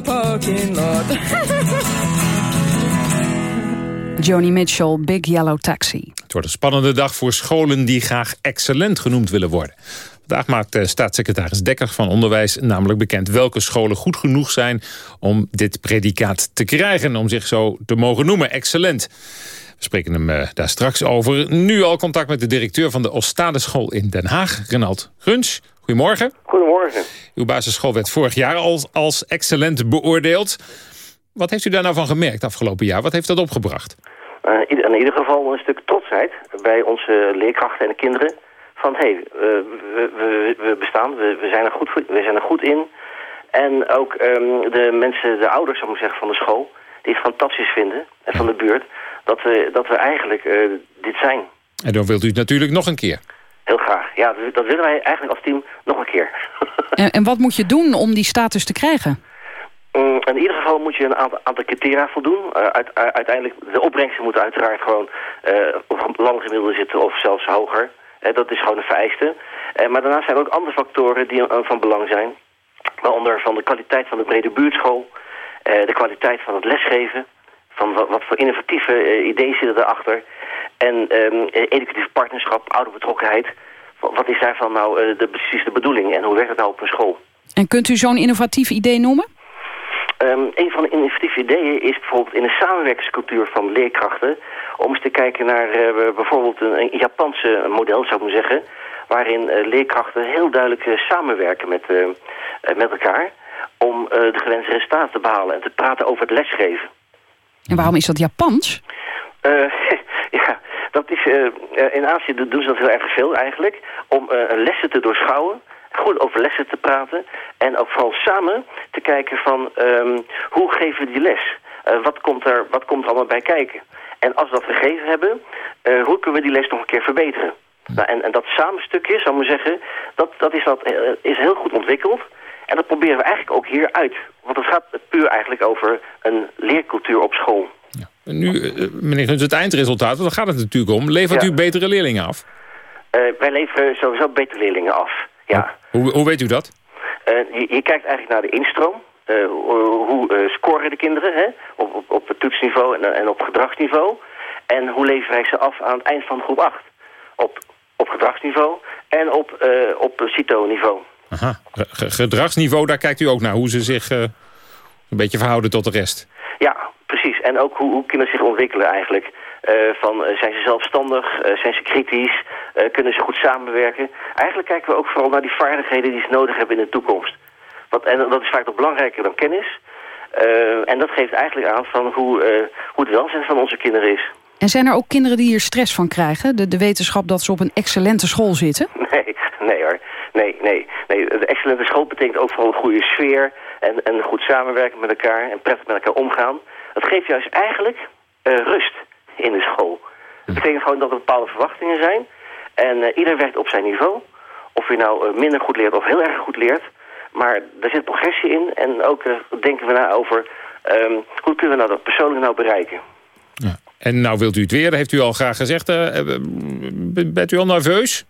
[SPEAKER 29] Parking lot.
[SPEAKER 2] Joni Mitchell, Big Yellow Taxi.
[SPEAKER 3] Het wordt een spannende dag voor scholen die graag excellent genoemd willen worden. Vandaag maakt staatssecretaris Dekker van Onderwijs namelijk bekend welke scholen goed genoeg zijn om dit predicaat te krijgen, om zich zo te mogen noemen, excellent. We spreken hem uh, daar straks over. Nu al contact met de directeur van de Ostadeschool in Den Haag, Renald Gruns. Goedemorgen.
[SPEAKER 30] Goedemorgen.
[SPEAKER 3] Uw basisschool werd vorig jaar als, als excellent beoordeeld. Wat heeft u daar nou van gemerkt afgelopen jaar? Wat heeft dat opgebracht?
[SPEAKER 30] Uh, in ieder geval een stuk trotsheid bij onze leerkrachten en de kinderen. Van hé, hey, uh, we, we, we, bestaan, we, we, zijn er goed, we zijn er goed in. En ook um, de mensen, de ouders zou ik zeggen, van de school... die het fantastisch vinden, en van de buurt... dat we, dat we eigenlijk uh, dit zijn.
[SPEAKER 3] En dan wilt u het natuurlijk nog een keer.
[SPEAKER 30] Heel graag. Ja, dat willen wij eigenlijk als team nog een keer.
[SPEAKER 2] en, en wat moet je doen om die status te krijgen?
[SPEAKER 30] Um, in ieder geval moet je een aantal, aantal criteria voldoen. Uh, uit, uh, uiteindelijk, de opbrengsten moeten uiteraard gewoon uh, op landgemiddelde zitten of zelfs hoger. dat is gewoon een vereiste. maar daarnaast zijn er ook andere factoren die van belang zijn. Waaronder van de kwaliteit van de brede buurtschool, de kwaliteit van het lesgeven, van wat, wat voor innovatieve ideeën zitten erachter. En um, educatieve partnerschap, ouderbetrokkenheid. Wat is daarvan nou de, precies de bedoeling en hoe werkt het nou op een school?
[SPEAKER 2] En kunt u zo'n innovatief idee noemen?
[SPEAKER 30] Um, een van de innovatieve ideeën is bijvoorbeeld in de samenwerkingscultuur van leerkrachten... om eens te kijken naar uh, bijvoorbeeld een, een Japanse model, zou ik maar zeggen... waarin uh, leerkrachten heel duidelijk samenwerken met, met elkaar... om de gewenste resultaten te behalen en te praten over het lesgeven.
[SPEAKER 2] En waarom is dat Japans?
[SPEAKER 30] ja, dat is, in Azië doen ze dat heel erg veel eigenlijk... om lessen te doorschouwen goed over lessen te praten. En ook vooral samen te kijken van um, hoe geven we die les? Uh, wat, komt er, wat komt er allemaal bij kijken? En als we dat gegeven hebben, uh, hoe kunnen we die les nog een keer verbeteren? Nou, en, en dat samenstukje, zou ik maar zeggen, dat, dat, is, dat is heel goed ontwikkeld. En dat proberen we eigenlijk ook hier uit. Want het gaat puur eigenlijk over een leercultuur op school.
[SPEAKER 3] Nu, uh, meneer Guns, het eindresultaat, daar gaat het natuurlijk om. Levert ja. u betere leerlingen af?
[SPEAKER 30] wij leveren sowieso betere leerlingen af, ja.
[SPEAKER 3] Hoe, hoe weet u dat?
[SPEAKER 30] Uh, je, je, kijkt eigenlijk naar de instroom. Uh, hoe uh, scoren de kinderen hè? Op, op, op het toetsniveau en, en op gedragsniveau. En hoe leveren wij ze af aan het eind van groep 8? Op, op gedragsniveau en op, op CITO-niveau.
[SPEAKER 3] Aha, gedragsniveau, daar kijkt u ook naar. Hoe ze zich een beetje verhouden tot de rest.
[SPEAKER 30] Ja, precies. En ook hoe, hoe kinderen zich ontwikkelen eigenlijk. Uh, van uh, zijn ze zelfstandig, uh, zijn ze kritisch, kunnen ze goed samenwerken. Eigenlijk kijken we ook vooral naar die vaardigheden die ze nodig hebben in de toekomst. Want, en dat is vaak nog belangrijker dan kennis. en dat geeft eigenlijk aan van hoe, hoe het welzijn van onze kinderen is.
[SPEAKER 2] En zijn er ook kinderen die hier stress van krijgen? De, de wetenschap dat ze op een excellente school zitten?
[SPEAKER 30] Nee, nee hoor. Nee, nee, nee. De excellente school betekent ook vooral een goede sfeer... en, en goed samenwerken met elkaar en prettig met elkaar omgaan. Dat geeft juist eigenlijk rust in de school. Dat betekent gewoon dat er bepaalde verwachtingen zijn. En uh, ieder werkt op zijn niveau. Of je nou uh, minder goed leert of heel erg goed leert. Maar er zit progressie in. En ook denken we na over um, hoe kunnen we nou dat persoonlijk nou bereiken.
[SPEAKER 3] Ja. En nou wilt u het weer, heeft u al graag gezegd. bent u al nerveus?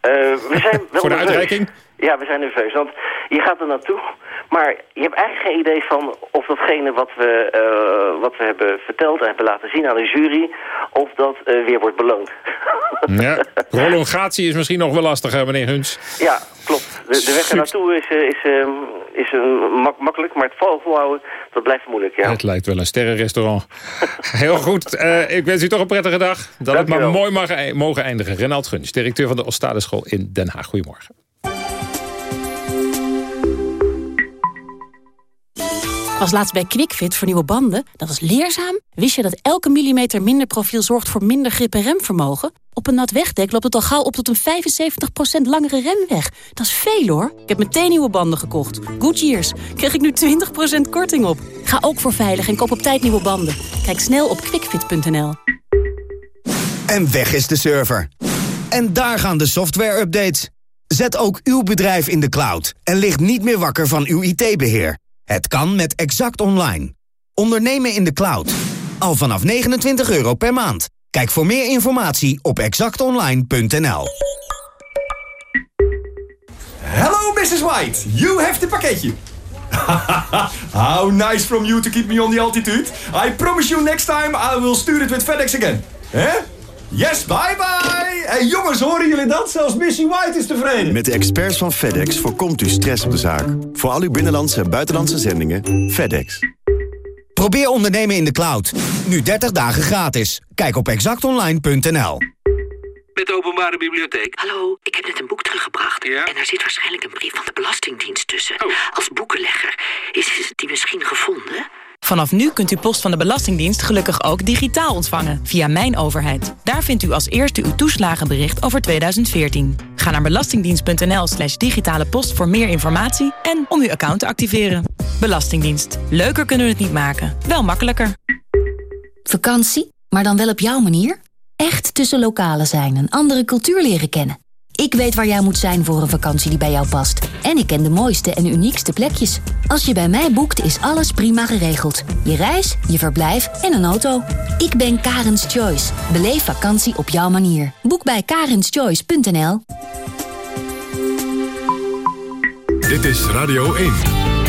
[SPEAKER 30] we zijn wel
[SPEAKER 3] Voor de
[SPEAKER 30] nerveus.
[SPEAKER 3] uitreiking?
[SPEAKER 30] Ja, we zijn nerveus. Want je gaat er naartoe. Maar je hebt eigenlijk geen idee van of datgene wat we, uh, wat we hebben verteld en hebben laten zien aan de jury, of dat uh, weer wordt beloond.
[SPEAKER 3] Ja, prolongatie is misschien nog wel lastiger, meneer Huns.
[SPEAKER 30] Ja, klopt. De, de weg er naartoe is, uh, is, is mak makkelijk, maar het volhouden, dat blijft moeilijk, ja.
[SPEAKER 3] Het lijkt wel een sterrenrestaurant. Heel goed, ik wens u toch een prettige dag. Dat
[SPEAKER 30] Dank
[SPEAKER 3] het maar mooi mag, mogen eindigen. Renald Guns, directeur van de Ostadeschool in Den Haag. Goedemorgen.
[SPEAKER 31] Was laatst bij QuickFit voor nieuwe banden. Dat was leerzaam. Wist je dat elke millimeter minder profiel zorgt voor minder grip en remvermogen? Op een nat wegdek loopt het al gauw op tot een 75% langere remweg. Dat is veel hoor. Ik heb meteen nieuwe banden gekocht. Goodyears. Krijg ik nu 20% korting op. Ga ook voor veilig en koop op tijd nieuwe banden. Kijk snel op quickfit.nl.
[SPEAKER 32] En weg is de server. En daar gaan de software-updates. Zet ook uw bedrijf in de cloud. En ligt niet meer wakker van uw IT-beheer. Het kan met Exact Online. Ondernemen in de cloud. Al vanaf 29 euro per maand. Kijk voor meer informatie op exactonline.nl.
[SPEAKER 33] Hello, Mrs. White. You have the pakketje. How nice from you to keep me on the altitude. I promise you next time I will stuur it with FedEx again. Hè? Yes, bye bye! Hey jongens, horen jullie dat? Zelfs Missy White is tevreden.
[SPEAKER 34] Met de experts van FedEx voorkomt u stress op de zaak. Voor al uw binnenlandse en buitenlandse zendingen, FedEx.
[SPEAKER 32] Probeer ondernemen in de cloud. Nu 30 dagen gratis. Kijk op exactonline.nl.
[SPEAKER 33] met de openbare bibliotheek.
[SPEAKER 35] Hallo, ik heb net een boek teruggebracht.
[SPEAKER 33] Ja?
[SPEAKER 35] En daar zit waarschijnlijk een brief van de Belastingdienst tussen.
[SPEAKER 33] Oh.
[SPEAKER 35] Als boekenlegger. Is die misschien gevonden?
[SPEAKER 36] Vanaf nu kunt u post van de Belastingdienst gelukkig ook digitaal ontvangen via Mijn Overheid. Daar vindt u als eerste uw toeslagenbericht over 2014. Ga naar belastingdienst.nl slash digitale post voor meer informatie en om uw account te activeren. Belastingdienst. Leuker kunnen we het niet maken, wel makkelijker.
[SPEAKER 31] Vakantie, maar dan wel op jouw manier? Echt tussen lokalen zijn en andere cultuur leren kennen. Ik weet waar jij moet zijn voor een vakantie die bij jou past. En ik ken de mooiste en uniekste plekjes. Als je bij mij boekt, is alles prima geregeld. Je reis, je verblijf en een auto. Ik ben Karens Choice. Beleef vakantie op jouw manier. Boek bij karenschoice.nl
[SPEAKER 1] Dit is Radio 1.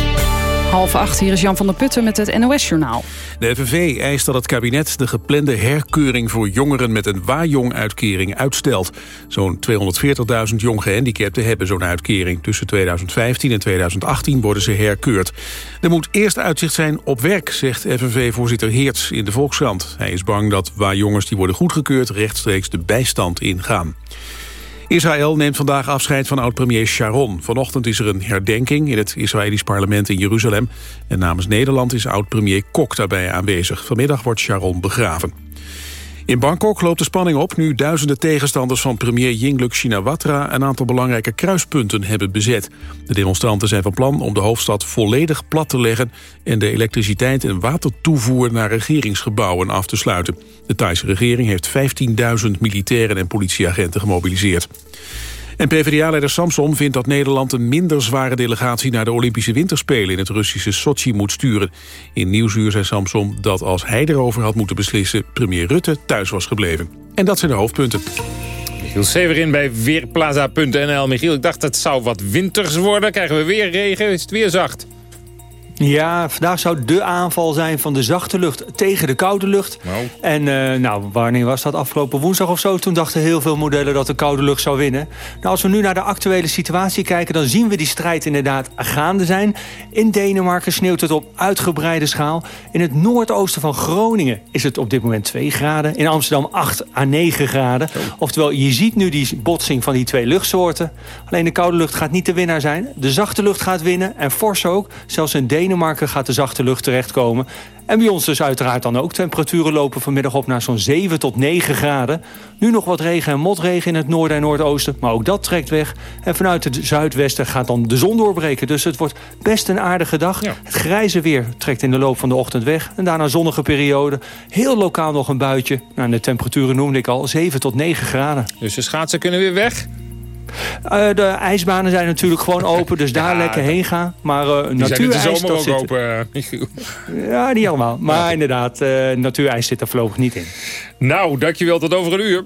[SPEAKER 2] Half acht, hier is Jan van der Putten met het NOS-journaal.
[SPEAKER 4] De FNV eist dat het kabinet de geplande herkeuring voor jongeren met een waaijong-uitkering uitstelt. Zo'n 240.000 jong gehandicapten hebben zo'n uitkering. Tussen 2015 en 2018 worden ze herkeurd. Er moet eerst uitzicht zijn op werk, zegt FNV-voorzitter Heerts in de Volkskrant. Hij is bang dat waarjongens die worden goedgekeurd rechtstreeks de bijstand ingaan. Israël neemt vandaag afscheid van oud-premier Sharon. Vanochtend is er een herdenking in het Israëlisch parlement in Jeruzalem. En namens Nederland is oud-premier Kok daarbij aanwezig. Vanmiddag wordt Sharon begraven. In Bangkok loopt de spanning op nu duizenden tegenstanders van premier Yingluck Shinawatra een aantal belangrijke kruispunten hebben bezet. De demonstranten zijn van plan om de hoofdstad volledig plat te leggen en de elektriciteit en watertoevoer naar regeringsgebouwen af te sluiten. De Thaise regering heeft 15.000 militairen en politieagenten gemobiliseerd. En PvdA-leider Samson vindt dat Nederland een minder zware delegatie naar de Olympische Winterspelen in het Russische Sochi moet sturen. In Nieuwsuur zei Samson dat als hij erover had moeten beslissen, premier Rutte thuis was gebleven. En dat zijn de hoofdpunten.
[SPEAKER 3] Michiel Severin bij Weerplaza.nl. Michiel, ik dacht het zou wat winters worden. Krijgen we weer regen? Is het weer zacht?
[SPEAKER 37] Ja, vandaag zou de aanval zijn van de zachte lucht tegen de koude lucht. En uh, nou, wanneer was dat? Afgelopen woensdag of zo? Toen dachten heel veel modellen dat de koude lucht zou winnen. Nou, als we nu naar de actuele situatie kijken... dan zien we die strijd inderdaad gaande zijn. In Denemarken sneeuwt het op uitgebreide schaal. In het noordoosten van Groningen is het op dit moment 2 graden. In Amsterdam 8 à 9 graden. Oftewel, je ziet nu die botsing van die twee luchtsoorten. Alleen de koude lucht gaat niet de winnaar zijn. De zachte lucht gaat winnen en fors ook. Zelfs in Denemarken Denemarken gaat de zachte lucht terechtkomen. En bij ons dus uiteraard dan ook. Temperaturen lopen vanmiddag op naar zo'n 7 tot 9 graden. Nu nog wat regen en motregen in het noorden en noordoosten. Maar ook dat trekt weg. En vanuit het zuidwesten gaat dan de zon doorbreken. Dus het wordt best een aardige dag. Het grijze weer trekt in de loop van de ochtend weg. En daarna zonnige periode. Heel lokaal nog een buitje. Nou, de temperaturen noemde ik al. 7 tot 9 graden.
[SPEAKER 3] Dus de schaatsen kunnen weer weg?
[SPEAKER 37] Uh, de ijsbanen zijn natuurlijk gewoon open, dus daar ja, lekker heen gaan. Maar uh, natuurijs...
[SPEAKER 3] zomer ook
[SPEAKER 37] zit...
[SPEAKER 3] open,
[SPEAKER 37] uh, Ja, niet allemaal. Maar ja. inderdaad, natuurijs zit er voorlopig niet in.
[SPEAKER 3] Nou, dankjewel. Tot over een uur.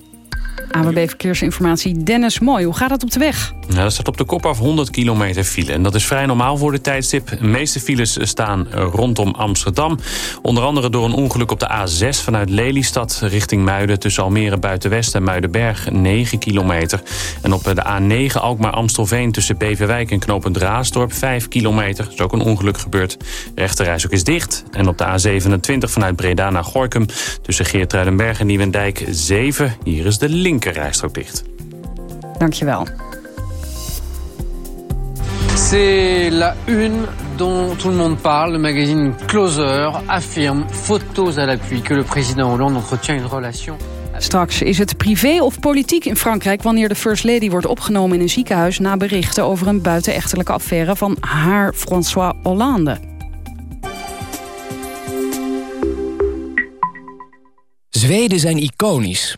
[SPEAKER 2] AWB Verkeersinformatie, Dennis Mooi. Hoe gaat het op de weg?
[SPEAKER 24] Ja, er staat op de kop af 100 kilometer file. En dat is vrij normaal voor de tijdstip. De meeste files staan rondom Amsterdam. Onder andere door een ongeluk op de A6 vanuit Lelystad richting Muiden... tussen Almere Buitenwest en Muidenberg, 9 kilometer. En op de A9 Alkmaar-Amstelveen tussen Beverwijk en Knopend Raasdorp... 5 kilometer. is ook een ongeluk gebeurd. De ook is dicht. En op de A27 vanuit Breda naar Gorkum... tussen Geertruidenberg en Nieuwendijk 7. Hier is de linkerrijstrook dicht.
[SPEAKER 2] Dankjewel.
[SPEAKER 38] C'est la une dont tout le monde parle. Le magazine Closer affirme, photos à l'appui, que le président Hollande entretient une relation...
[SPEAKER 2] Straks is het privé of politiek in Frankrijk... wanneer de First Lady wordt opgenomen in een ziekenhuis... na berichten over een buitenechtelijke affaire van haar François Hollande.
[SPEAKER 39] Zweden zijn iconisch.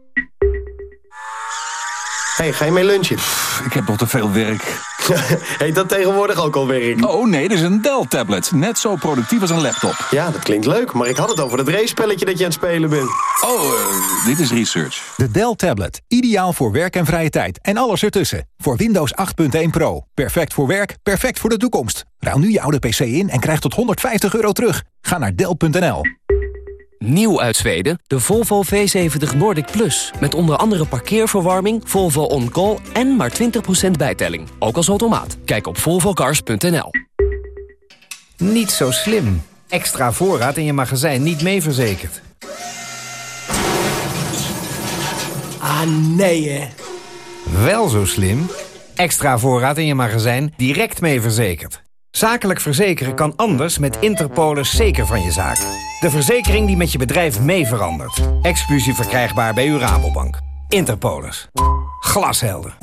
[SPEAKER 40] Hey, ga je mee lunchen?
[SPEAKER 41] Ik heb nog te veel werk.
[SPEAKER 42] Heet dat tegenwoordig ook al werk?
[SPEAKER 43] Oh nee, dat is een Dell-tablet. Net zo productief als een laptop.
[SPEAKER 42] Ja, dat klinkt leuk, maar ik had het over het race-spelletje dat je aan het spelen bent.
[SPEAKER 43] Oh, uh, dit is research.
[SPEAKER 44] De Dell Tablet. Ideaal voor werk en vrije tijd. En alles ertussen. Voor Windows 8.1 Pro. Perfect voor werk, perfect voor de toekomst. Ruil nu je oude PC in en krijg tot 150 euro terug. Ga naar Dell.nl.
[SPEAKER 39] Nieuw uit Zweden, de Volvo V70 Nordic Plus. Met onder andere parkeerverwarming, Volvo On Call en maar 20% bijtelling. Ook als automaat. Kijk op volvocars.nl.
[SPEAKER 45] Niet zo slim. Extra voorraad in je magazijn niet mee verzekerd.
[SPEAKER 46] Ah, nee hè.
[SPEAKER 45] Wel zo slim. Extra voorraad in je magazijn direct mee verzekerd. Zakelijk verzekeren kan anders met Interpolis zeker van je zaak. De verzekering die met je bedrijf mee verandert. Exclusief verkrijgbaar bij uw Rabobank. Interpolis. Glashelder.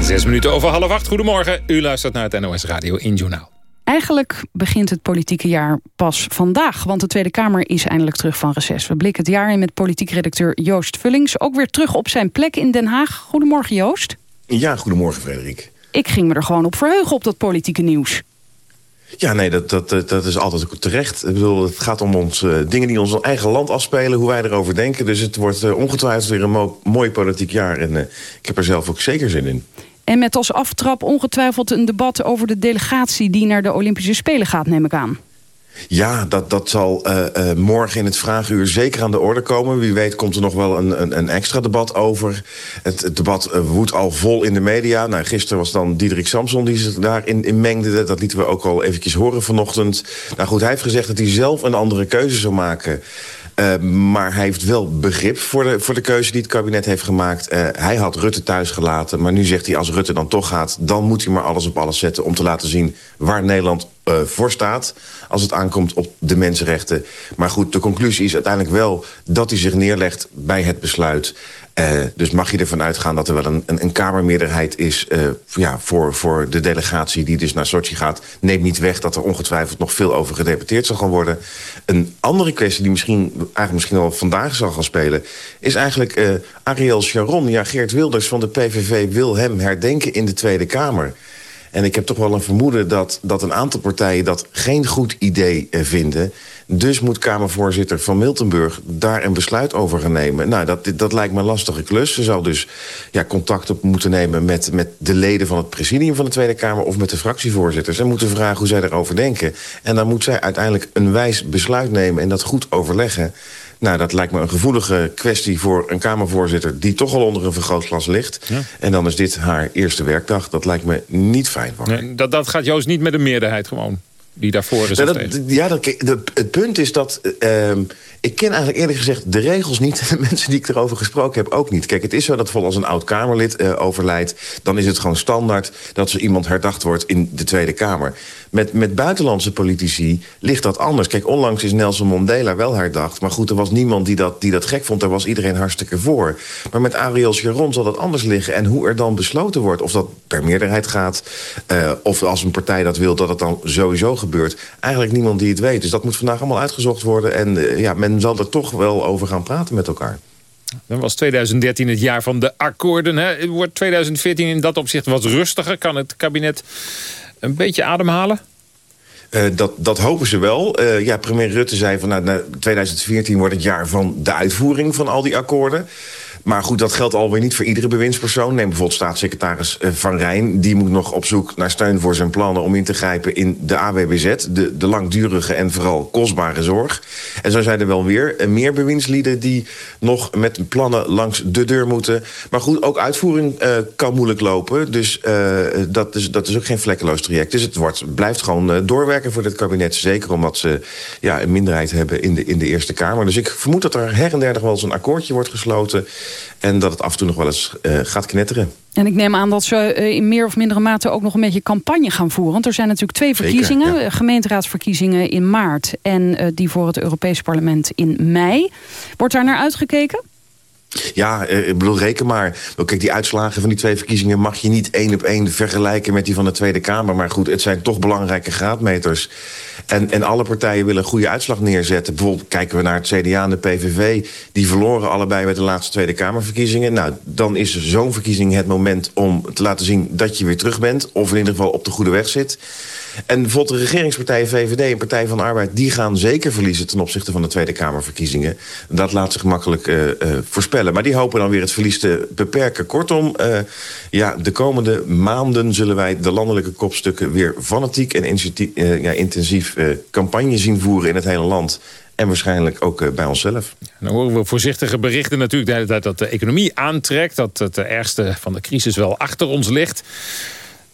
[SPEAKER 3] Zes minuten over half acht. Goedemorgen. U luistert naar het NOS Radio in Journaal.
[SPEAKER 2] Eigenlijk begint het politieke jaar pas vandaag, want de Tweede Kamer is eindelijk terug van reces. We blikken het jaar in met politiek redacteur Joost Vullings, ook weer terug op zijn plek in Den Haag. Goedemorgen Joost.
[SPEAKER 47] Ja, goedemorgen Frederik.
[SPEAKER 2] Ik ging me er gewoon op verheugen op dat politieke nieuws.
[SPEAKER 47] Ja, nee, dat, dat, dat is altijd terecht. Ik bedoel, het gaat om ons, uh, dingen die ons eigen land afspelen, hoe wij erover denken. Dus het wordt uh, ongetwijfeld weer een mo mooi politiek jaar. En uh, ik heb er zelf ook zeker zin in.
[SPEAKER 2] En met als aftrap ongetwijfeld een debat over de delegatie... die naar de Olympische Spelen gaat, neem ik aan.
[SPEAKER 47] Ja, dat, dat zal uh, uh, morgen in het vraaguur zeker aan de orde komen. Wie weet komt er nog wel een, een, een extra debat over. Het, debat uh, woedt al vol in de media. Nou, gisteren was dan Diederik Samson die zich daarin in mengde. Dat lieten we ook al eventjes horen vanochtend. Nou goed, hij heeft gezegd dat hij zelf een andere keuze zou maken... Uh, maar hij heeft wel begrip voor de, voor de keuze die het kabinet heeft gemaakt. Uh, hij had Rutte thuis gelaten, maar nu zegt hij... als Rutte dan toch gaat, dan moet hij maar alles op alles zetten... om te laten zien waar Nederland uh, voor staat... als het aankomt op de mensenrechten. Maar goed, de conclusie is uiteindelijk wel... dat hij zich neerlegt bij het besluit... Uh, dus mag je ervan uitgaan dat er wel een, een, een kamermeerderheid is... Uh, ja, voor, voor de delegatie die dus naar Sochi gaat. Neemt niet weg dat er ongetwijfeld nog veel over gedebatteerd zal gaan worden. Een andere kwestie die misschien, eigenlijk misschien al vandaag zal gaan spelen... is eigenlijk uh, Ariel Sharon. Ja, Geert Wilders van de PVV wil hem herdenken in de Tweede Kamer. En ik heb toch wel een vermoeden dat, dat een aantal partijen dat geen goed idee vinden. Dus moet Kamervoorzitter van Miltenburg daar een besluit over gaan nemen. Nou, dat, dat lijkt me een lastige klus. Ze zal dus ja, contact op moeten nemen met, met de leden van het presidium van de Tweede Kamer... of met de fractievoorzitters en moeten vragen hoe zij erover denken. En dan moet zij uiteindelijk een wijs besluit nemen en dat goed overleggen. Nou, dat lijkt me een gevoelige kwestie voor een Kamervoorzitter... die toch al onder een vergrootglas ligt. Ja. En dan is dit haar eerste werkdag. Dat lijkt me niet fijn voor
[SPEAKER 3] nee, dat, dat gaat Joost niet met een meerderheid gewoon die daarvoor is.
[SPEAKER 47] Nou, dat, ja, dat, de, het punt is dat... Uh, ik ken eigenlijk eerlijk gezegd de regels niet. De mensen die ik erover gesproken heb ook niet. Kijk, het is zo dat als een oud-Kamerlid uh, overlijdt... dan is het gewoon standaard dat zo iemand herdacht wordt in de Tweede Kamer. Met, met buitenlandse politici ligt dat anders. Kijk, onlangs is Nelson Mandela wel herdacht. Maar goed, er was niemand die dat, die dat gek vond. Daar was iedereen hartstikke voor. Maar met Ariel Sharon zal dat anders liggen. En hoe er dan besloten wordt, of dat per meerderheid gaat... Uh, of als een partij dat wil, dat het dan sowieso gebeurt. Eigenlijk niemand die het weet. Dus dat moet vandaag allemaal uitgezocht worden. En uh, ja, men zal er toch wel over gaan praten met elkaar.
[SPEAKER 3] Dan was 2013 het jaar van de akkoorden. Hè? Wordt 2014 in dat opzicht wat rustiger? Kan het kabinet een beetje ademhalen?
[SPEAKER 47] Uh, dat, dat hopen ze wel. Uh, ja, premier Rutte zei van nou, 2014 wordt het jaar van de uitvoering van al die akkoorden. Maar goed, dat geldt alweer niet voor iedere bewindspersoon. Neem bijvoorbeeld staatssecretaris Van Rijn. Die moet nog op zoek naar steun voor zijn plannen om in te grijpen in de AWBZ. De, de langdurige en vooral kostbare zorg. En zo zijn er wel weer meer bewindslieden die nog met plannen langs de deur moeten. Maar goed, ook uitvoering uh, kan moeilijk lopen. Dus dat, is, dat is ook geen vlekkeloos traject. Dus het wordt, blijft gewoon doorwerken voor dit kabinet. Zeker omdat ze ja, een minderheid hebben in de, in de Eerste Kamer. Dus ik vermoed dat er her en der nog wel eens een akkoordje wordt gesloten. En dat het af en toe nog wel eens uh, gaat knetteren.
[SPEAKER 2] En ik neem aan dat ze uh, in meer of mindere mate ook nog een beetje campagne gaan voeren. Want er zijn natuurlijk twee verkiezingen. Zeker, ja. Gemeenteraadsverkiezingen in maart en uh, die voor het Europese parlement in mei. Wordt daar naar uitgekeken?
[SPEAKER 47] Ja, eh, ik bedoel, reken maar. Kijk, die uitslagen van die twee verkiezingen... mag je niet één op één vergelijken met die van de Tweede Kamer. Maar goed, het zijn toch belangrijke graadmeters. En, en alle partijen willen een goede uitslag neerzetten. Bijvoorbeeld kijken we naar het CDA en de PVV. Die verloren allebei met de laatste Tweede Kamerverkiezingen. Nou, dan is zo'n verkiezing het moment om te laten zien... dat je weer terug bent, of in ieder geval op de goede weg zit. En bijvoorbeeld de regeringspartijen VVD en Partij van de Arbeid... die gaan zeker verliezen ten opzichte van de Tweede Kamerverkiezingen. Dat laat zich makkelijk uh, uh, voorspellen. Maar die hopen dan weer het verlies te beperken. Kortom, uh, ja, de komende maanden zullen wij de landelijke kopstukken... weer fanatiek en ja, intensief campagne zien voeren in het hele land... En waarschijnlijk ook bij onszelf.
[SPEAKER 3] Dan horen we voorzichtige berichten natuurlijk de tijd dat de economie aantrekt. Dat het ergste van de crisis wel achter ons ligt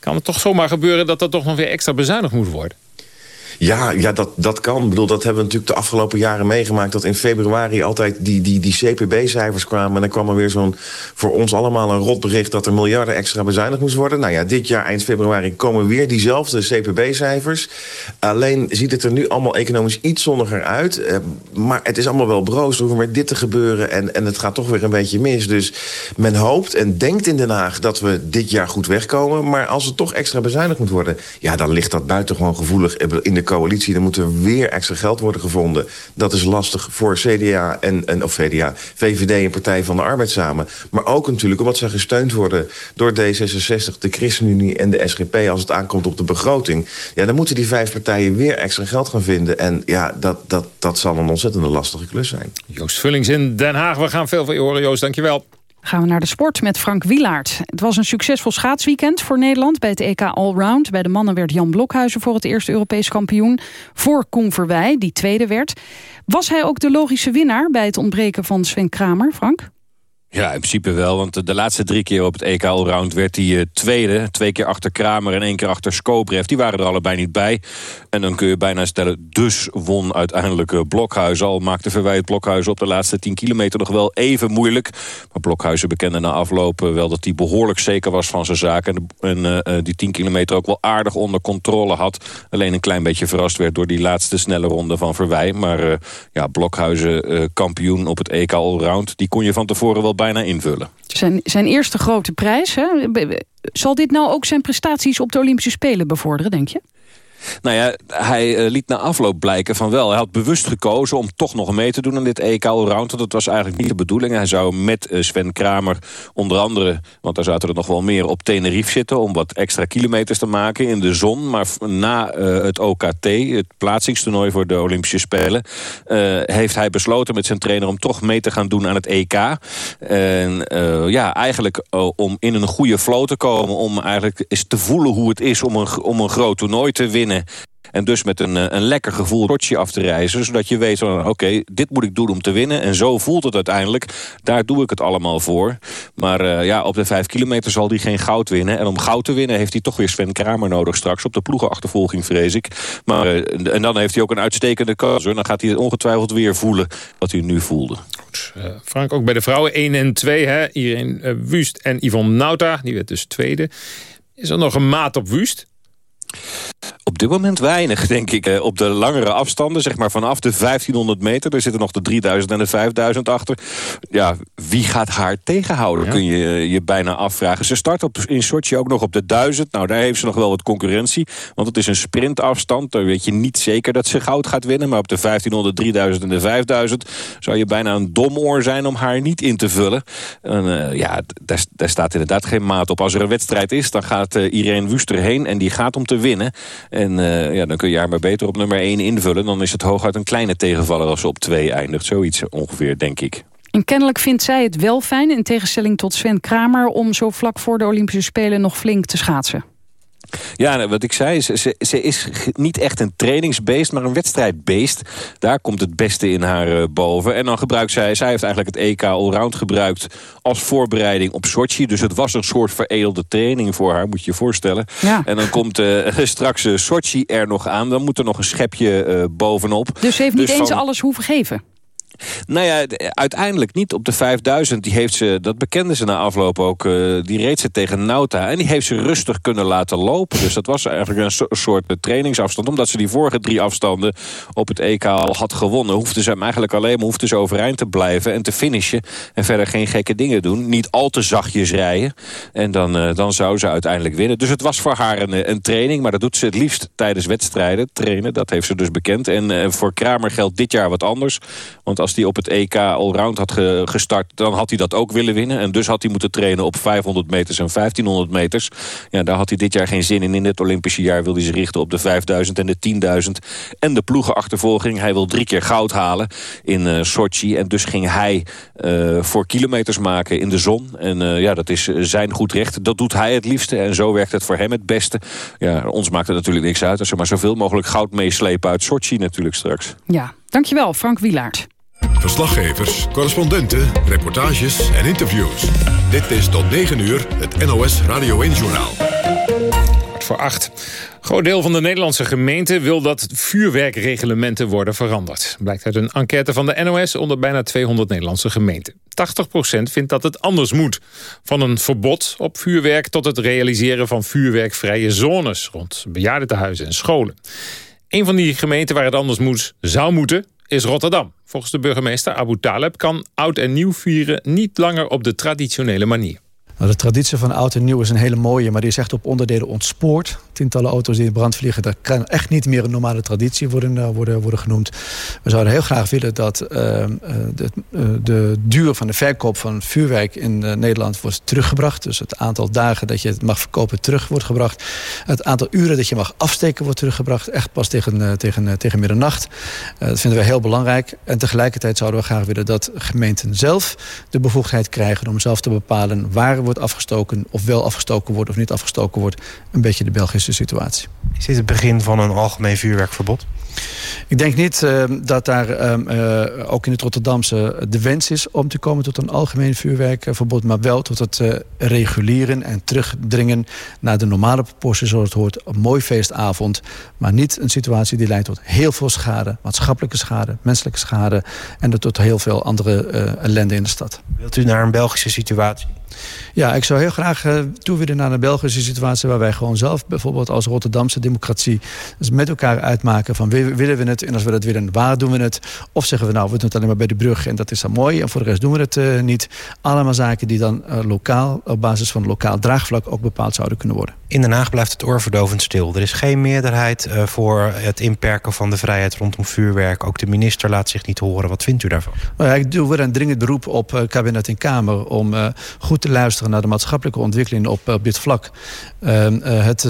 [SPEAKER 3] kan het toch zomaar gebeuren dat er toch nog weer extra bezuinigd moet worden?
[SPEAKER 47] Ja, ja dat, dat kan. Ik bedoel, dat hebben we natuurlijk de afgelopen jaren meegemaakt... dat in februari altijd die, die, die CPB-cijfers kwamen... en dan kwam er weer zo'n voor ons allemaal een rotbericht... dat er miljarden extra bezuinigd moest worden. Nou ja, dit jaar, eind februari, komen weer diezelfde CPB-cijfers. Alleen ziet het er nu allemaal economisch iets zonniger uit. Eh, maar het is allemaal wel broos. Er maar dit te gebeuren en, en het gaat toch weer een beetje mis. Dus men hoopt en denkt in Den Haag dat we dit jaar goed wegkomen. Maar als het toch extra bezuinigd moet worden... ja, dan ligt dat buitengewoon gevoelig in de coalitie. Dan moet er weer extra geld worden gevonden. Dat is lastig voor CDA en, en of VVD en Partij van de Arbeid samen. Maar ook natuurlijk omdat ze gesteund worden door D66, de ChristenUnie en de SGP... als het aankomt op de begroting. Ja, dan moeten die vijf partijen weer extra geld gaan vinden. En ja, dat, dat, dat zal een ontzettende lastige klus zijn.
[SPEAKER 3] Joost Vullings in Den Haag. We gaan veel van je horen, Joost. Dankjewel
[SPEAKER 2] gaan we naar de sport met Frank Wilaert. Het was een succesvol schaatsweekend voor Nederland bij het EK Allround. Bij de mannen werd Jan Blokhuizen voor het eerst Europees kampioen. Voor Koen Verwij, die tweede werd. Was hij ook de logische winnaar bij het ontbreken van Sven Kramer, Frank?
[SPEAKER 48] Ja, in principe wel. Want de laatste drie keer op het EK Allround werd hij eh, tweede. Twee keer achter Kramer en één keer achter Skobrev. Die waren er allebei niet bij. En dan kun je bijna stellen, dus won uiteindelijk eh, Blokhuizen. Al maakte Verwijt Blokhuizen op de laatste 10 kilometer nog wel even moeilijk. Maar Blokhuizen bekende na afloop eh, wel dat hij behoorlijk zeker was van zijn zaak. En, die 10 kilometer ook wel aardig onder controle had. Alleen een klein beetje verrast werd door die laatste snelle ronde van Verwij. Maar ja, Blokhuizen kampioen op het EK Allround. Die kon je van tevoren wel invullen.
[SPEAKER 2] Zijn, zijn eerste grote prijs. Hè? Zal dit nou ook zijn prestaties op de Olympische Spelen bevorderen, denk je?
[SPEAKER 48] Nou ja, hij uh, liet na afloop blijken van wel. Hij had bewust gekozen om toch nog mee te doen aan dit EK Allround. Want dat was eigenlijk niet de bedoeling. Hij zou met uh, Sven Kramer onder andere... want daar zaten er nog wel meer op Tenerife zitten... om wat extra kilometers te maken in de zon. Maar na uh, het OKT, het plaatsingstoernooi voor de Olympische Spelen... heeft hij besloten met zijn trainer om toch mee te gaan doen aan het EK. En ja, eigenlijk om in een goede flow te komen... om eigenlijk eens te voelen hoe het is om een, om een groot toernooi te winnen en dus met een, eh, een lekker gevoel rotje af te reizen. Zodat je weet, oké, dit moet ik doen om te winnen. En zo voelt het uiteindelijk. Daar doe ik het allemaal voor. Maar uh, ja, op de vijf kilometer zal hij geen goud winnen. En om goud te winnen heeft hij toch weer Sven Kramer nodig straks. Op de ploegenachtervolging, vrees ik. Maar, en dan heeft hij ook een uitstekende kans. Dan gaat hij het ongetwijfeld weer voelen wat hij nu voelde.
[SPEAKER 3] Goed, Frank, ook bij de vrouwen 1 en 2. Hè? Irene Wust en Yvonne Nauta. Die werd dus tweede. Is er nog een maat op Wust?
[SPEAKER 48] Op dit moment weinig, denk ik. Eh, op de langere afstanden, zeg maar vanaf de 1500 meter... er zitten nog de 3000 en de 5000 achter. Ja, wie gaat haar tegenhouden, kun je eh, je bijna afvragen. Ze start op, in Sochi ook nog op de 1000. Nou, daar heeft ze nog wel wat concurrentie. Want het is een sprintafstand. Daar weet je niet zeker dat ze goud gaat winnen. Maar op de 1500, 3000 en de 5000... zou je bijna een domoor zijn om haar niet in te vullen. En, uh, ja, daar, daar, staat inderdaad geen maat op. Als er een wedstrijd is, dan gaat uh, Irene Wuster heen... en die gaat om te winnen. En uh, ja, dan kun je haar maar beter op nummer 1 invullen. Dan is het hooguit een kleine tegenvaller als ze op 2 eindigt. Zoiets ongeveer, denk ik.
[SPEAKER 2] En kennelijk vindt zij het wel fijn, in tegenstelling tot Sven Kramer... om zo vlak voor de Olympische Spelen nog flink te schaatsen.
[SPEAKER 48] Ja, wat ik zei, ze, ze, is niet echt een trainingsbeest, maar een wedstrijdbeest. Daar komt het beste in haar uh, boven. En dan gebruikt zij, zij heeft eigenlijk het EK Allround gebruikt als voorbereiding op Sochi. Dus het was een soort veredelde training voor haar, moet je je voorstellen. Ja. En dan komt uh, straks uh, Sochi er nog aan. Dan moet er nog een schepje bovenop.
[SPEAKER 2] Dus ze heeft niet dus eens alles hoeven geven?
[SPEAKER 48] Nou ja, uiteindelijk niet op de 5000. Die heeft ze, dat bekende ze na afloop ook. Uh, die reed ze tegen Nauta. En die heeft ze rustig kunnen laten lopen. Dus dat was eigenlijk een soort trainingsafstand. Omdat ze die vorige drie afstanden op het EK al had gewonnen... hoefde ze hem eigenlijk alleen maar hoefde ze overeind te blijven... en te finishen. En verder geen gekke dingen doen. Niet al te zachtjes rijden. En dan, uh, dan zou ze uiteindelijk winnen. Dus het was voor haar een, een, training. Maar dat doet ze het liefst tijdens wedstrijden. Trainen, dat heeft ze dus bekend. En uh, voor Kramer geldt dit jaar wat anders. Want die op het EK allround had gestart... dan had hij dat ook willen winnen. En dus had hij moeten trainen op 500 meters en 1500 meters. Ja, daar had hij dit jaar geen zin in. In het Olympische jaar wil hij zich richten op de 5000 en de 10.000. En de ploegenachtervolging. Hij wil drie keer goud halen in uh, Sochi. En dus ging hij uh, voor kilometers maken in de zon. En uh, ja, dat is zijn goed recht. Dat doet hij het liefste. En zo werkt het voor hem het beste. Ja, ons maakt het natuurlijk niks uit. Als ze maar zoveel mogelijk goud meeslepen uit Sochi natuurlijk straks.
[SPEAKER 2] Ja, dankjewel Frank Wielaert.
[SPEAKER 1] Verslaggevers, correspondenten, reportages en interviews. Dit is tot 9 uur het NOS Radio 1-journaal.
[SPEAKER 3] Voor acht. groot deel van de Nederlandse gemeenten wil dat vuurwerkreglementen worden veranderd. Blijkt uit een enquête van de NOS onder bijna 200 Nederlandse gemeenten. 80% vindt dat het anders moet. Van een verbod op vuurwerk tot het realiseren van vuurwerkvrije zones... rond bejaardentehuizen en scholen. Een van die gemeenten waar het anders moet, zou moeten, is Rotterdam. Volgens de burgemeester Abu Taleb kan oud en nieuw vieren niet langer op de traditionele manier.
[SPEAKER 49] Nou, de traditie van oud en nieuw is een hele mooie, maar die is echt op onderdelen ontspoord. Tientallen auto's die in brand vliegen, dat kan echt niet meer een normale traditie worden, uh, worden, worden genoemd. We zouden heel graag willen dat de, uh, de, duur van de verkoop van vuurwerk in Nederland wordt teruggebracht. Dus het aantal dagen dat je het mag verkopen terug wordt gebracht. Het aantal uren dat je mag afsteken wordt teruggebracht. Echt pas tegen, tegen, tegen middernacht. dat vinden we heel belangrijk. En tegelijkertijd zouden we graag willen dat gemeenten zelf de bevoegdheid krijgen om zelf te bepalen waar wordt afgestoken... of wel afgestoken wordt of niet afgestoken wordt... een beetje de Belgische situatie.
[SPEAKER 50] Is dit het begin van een algemeen vuurwerkverbod?
[SPEAKER 49] Ik denk niet uh, dat daar uh, ook in het Rotterdamse de wens is... om te komen tot een algemeen vuurwerkverbod... maar wel tot het uh, reguleren en terugdringen naar de normale proporties... zoals het hoort, een mooi feestavond... maar niet een situatie die leidt tot heel veel schade... maatschappelijke schade, menselijke schade... en tot heel veel andere ellende in de stad.
[SPEAKER 50] Wilt u naar een Belgische situatie?
[SPEAKER 49] Ja, ik zou heel graag uh, toe willen naar een Belgische situatie... waar wij gewoon zelf bijvoorbeeld als Rotterdamse democratie... Dus met elkaar uitmaken van willen we het... en als we dat willen, waar doen we het? Of zeggen we nou, we doen het alleen maar bij de brug... en dat is dan mooi en voor de rest doen we het uh, niet. Allemaal zaken die dan uh, lokaal, op basis van lokaal draagvlak... ook bepaald zouden kunnen worden.
[SPEAKER 50] In Den Haag blijft het oorverdovend stil. Er is geen meerderheid voor het inperken van de vrijheid rondom vuurwerk. Ook de minister laat zich niet horen. Wat vindt u daarvan?
[SPEAKER 49] Nou ja, ik doe weer een dringend beroep op kabinet en Kamer... om goed te luisteren naar de maatschappelijke ontwikkeling op, op dit vlak. Uh, het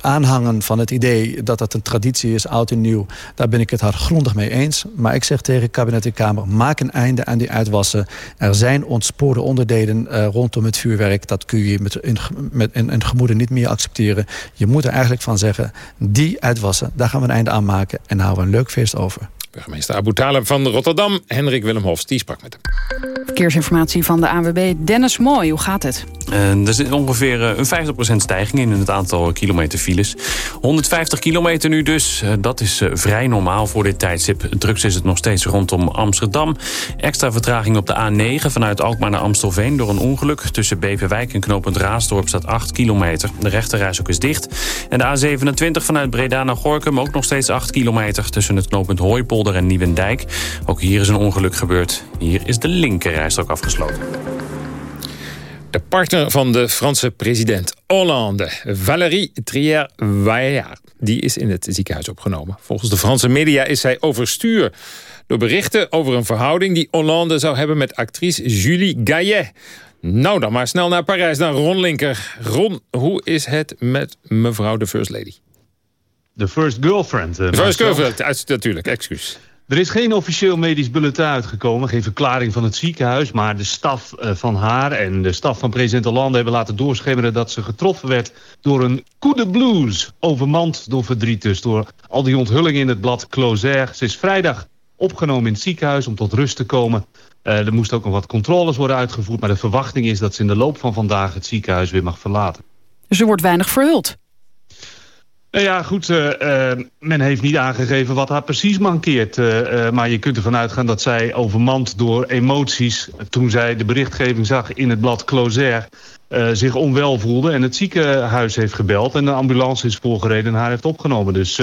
[SPEAKER 49] aanhangen van het idee dat dat een traditie is, oud nieuw... daar ben ik het hardgrondig mee eens. Maar ik zeg tegen kabinet en Kamer, maak een einde aan die uitwassen. Er zijn ontspoorde onderdelen rondom het vuurwerk. Dat kun je met, in, met, in gemoeden niet meer accepteren. Je moet er eigenlijk van zeggen, die uitwassen, daar gaan we een einde aan maken... en houden we een leuk feest over.
[SPEAKER 3] Burgemeester Abu Talib van Rotterdam, Hendrik Willem Hofs, die sprak met hem.
[SPEAKER 2] Verkeersinformatie van de ANWB. Dennis Mooi, hoe gaat het?
[SPEAKER 24] Uh, er zit ongeveer een 50% stijging in het aantal kilometer files. 150 kilometer nu dus. Uh, dat is uh, vrij normaal voor dit tijdstip. Drugs is het nog steeds rondom Amsterdam. Extra vertraging op de A9 vanuit Alkmaar naar Amstelveen... door een ongeluk. Tussen Beverwijk en knooppunt Raasdorp staat 8 kilometer. De rechterreis ook is dicht. En de A27 vanuit Breda naar Gorkum ook nog steeds 8 kilometer... tussen het knooppunt Hooipolder en Nieuwendijk. Ook hier is een ongeluk gebeurd. Hier is de linkerrijstrook afgesloten.
[SPEAKER 3] De partner van de Franse president Hollande, Valérie Trier-Waillard... die is in het ziekenhuis opgenomen. Volgens de Franse media is zij overstuur... door berichten over een verhouding die Hollande zou hebben... met actrice Julie Gaillet. Nou dan maar snel naar Parijs, naar Ron Linker. Ron, hoe is het met mevrouw de First Lady?
[SPEAKER 51] De First Girlfriend. Uh,
[SPEAKER 3] first Girlfriend, natuurlijk, excuus.
[SPEAKER 51] Er is geen officieel medisch bulletin uitgekomen, geen verklaring van het ziekenhuis... maar de staf eh, van haar en de staf van president Hollande hebben laten doorschemeren... dat ze getroffen werd door een coup de blues, overmand door verdriet dus... door al die onthullingen in het blad Closer. Ze is vrijdag opgenomen in het ziekenhuis om tot rust te komen. Uh, er moesten ook nog wat controles worden uitgevoerd... maar de verwachting is dat ze in de loop van vandaag het ziekenhuis weer mag verlaten.
[SPEAKER 2] Dus er wordt weinig verhuld?
[SPEAKER 51] Nou ja, goed, uh, men heeft niet aangegeven wat haar precies mankeert. Uh, maar je kunt ervan uitgaan dat zij overmand door emoties... toen zij de berichtgeving zag in het blad Closer... zich onwel voelde en het ziekenhuis heeft gebeld... en de ambulance is voorgereden en haar heeft opgenomen. Dus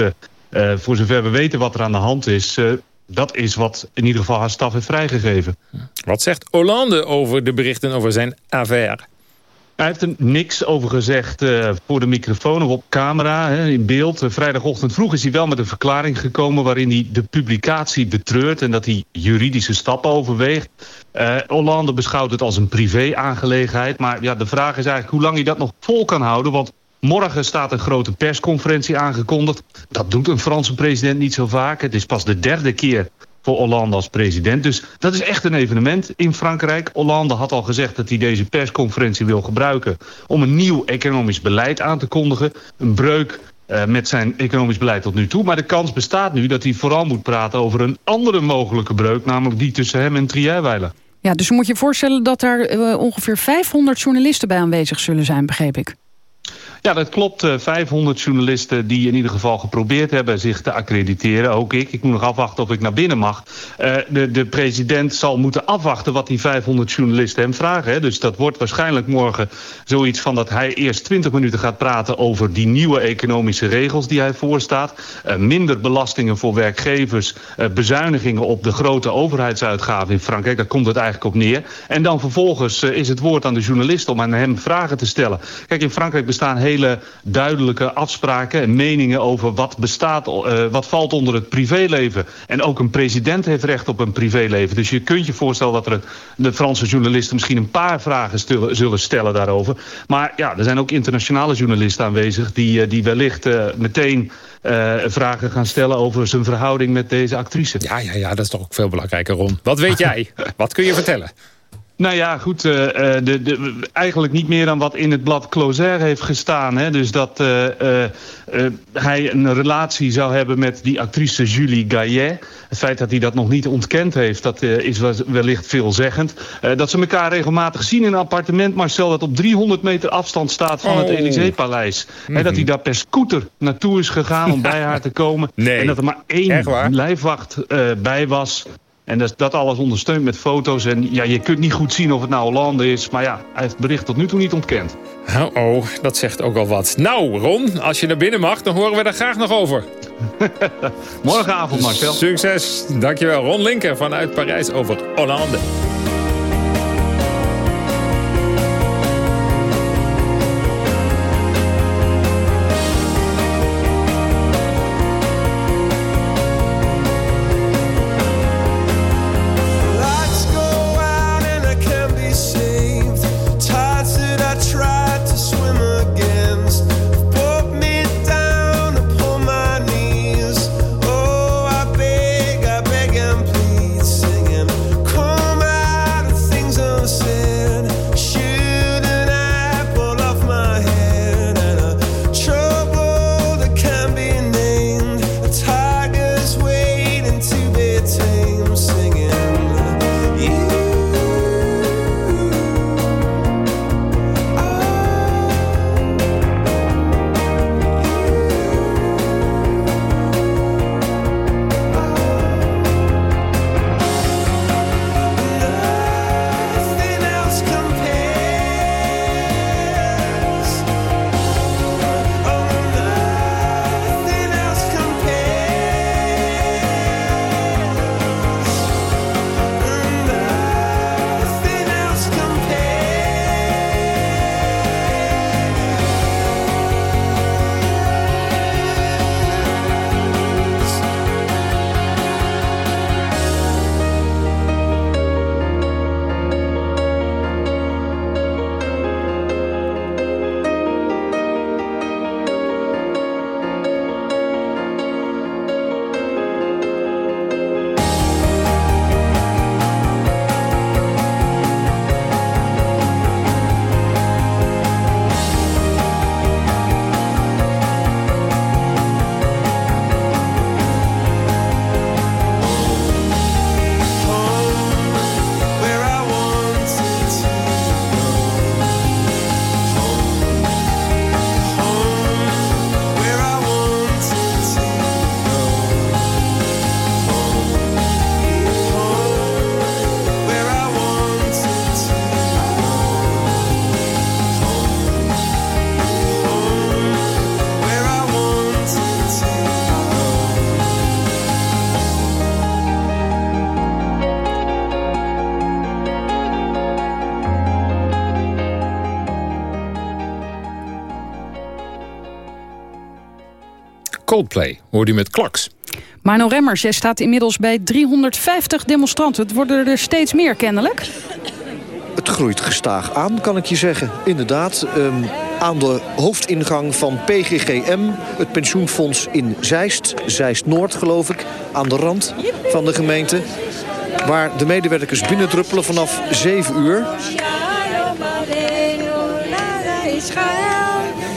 [SPEAKER 51] voor zover we weten wat er aan de hand is... dat is wat in ieder geval haar staf heeft vrijgegeven.
[SPEAKER 3] Wat zegt Hollande over de berichten over zijn affaire?
[SPEAKER 51] Hij heeft er niks over gezegd uh, voor de microfoon of op camera, hè, in beeld. Vrijdagochtend vroeg is hij wel met een verklaring gekomen... waarin hij de publicatie betreurt en dat hij juridische stappen overweegt. Uh, Hollande beschouwt het als een privé-aangelegenheid. Maar ja, de vraag is eigenlijk hoe lang hij dat nog vol kan houden... want Morgen staat een grote persconferentie aangekondigd. Dat doet een Franse president niet zo vaak. Het is pas de derde keer voor Hollande als president. Dus dat is echt een evenement in Frankrijk. Hollande had al gezegd dat hij deze persconferentie wil gebruiken... om een nieuw economisch beleid aan te kondigen. Een breuk uh, met zijn economisch beleid tot nu toe. Maar de kans bestaat nu dat hij vooral moet praten over een andere mogelijke breuk... namelijk die tussen hem en Trierweiler.
[SPEAKER 2] Ja, dus moet je voorstellen dat er uh, ongeveer 500 journalisten bij aanwezig zullen zijn, begreep ik.
[SPEAKER 51] Ja, dat klopt. 500 eh, journalisten die in ieder geval geprobeerd hebben zich te accrediteren. Ook ik. Ik moet nog afwachten of ik naar binnen mag. Uh, de, de president zal moeten afwachten wat die 500 journalisten hem vragen. Hè. Dus dat wordt waarschijnlijk morgen zoiets van dat hij eerst 20 minuten gaat praten over die nieuwe economische regels die hij voorstaat. Uh, minder belastingen voor werkgevers. bezuinigingen op de grote overheidsuitgaven in Frankrijk. Daar komt het eigenlijk op neer. En dan vervolgens is het woord aan de journalist om aan hem vragen te stellen. Kijk, in Frankrijk bestaan hele hele duidelijke afspraken en meningen over wat bestaat, uh, wat valt onder het privéleven. En ook een president heeft recht op een privéleven. Dus je kunt je voorstellen dat er de Franse journalisten misschien een paar vragen zullen stellen daarover. Maar ja, er zijn ook internationale journalisten aanwezig die, uh, die wellicht uh, meteen vragen gaan stellen over zijn verhouding met deze actrice.
[SPEAKER 3] Ja, ja, ja, dat is toch ook veel belangrijker, Ron. Wat weet jij? wat kun je vertellen?
[SPEAKER 51] Nou ja, goed, uh, de, de, eigenlijk niet meer dan wat in het blad Closer heeft gestaan. Hè? Dus dat uh, uh, hij een relatie zou hebben met die actrice Julie Gaillet. Het feit dat hij dat nog niet ontkend heeft, dat is wellicht veelzeggend. dat ze elkaar regelmatig zien in een appartement, Marcel, dat op 300 meter afstand staat van oh. het Elysée-paleis. Mm -hmm. Dat hij daar per scooter naartoe is gegaan om bij haar te komen.
[SPEAKER 3] Nee.
[SPEAKER 51] En dat er maar één lijfwacht bij was. En dat, dat alles ondersteund met foto's. En ja, je kunt niet goed zien of het nou Hollande is. Maar ja, hij heeft het bericht tot nu toe niet ontkend.
[SPEAKER 3] Oh, oh, dat zegt ook al wat. Nou, Ron, als je naar binnen mag, dan horen we daar graag nog over.
[SPEAKER 51] Morgenavond, Marcel.
[SPEAKER 3] Succes. Dankjewel, Ron Linker vanuit Parijs over Hollande. Coldplay hoorde u met Klaks.
[SPEAKER 2] Mano Remmers, jij staat inmiddels bij 350 demonstranten. Het worden er steeds meer kennelijk.
[SPEAKER 52] Het groeit gestaag aan, kan ik je zeggen. Inderdaad, um, aan de hoofdingang van PGGM, het pensioenfonds in Zeist. Zeist-Noord, geloof ik, aan de rand van de gemeente. Waar de medewerkers binnendruppelen vanaf 7 uur.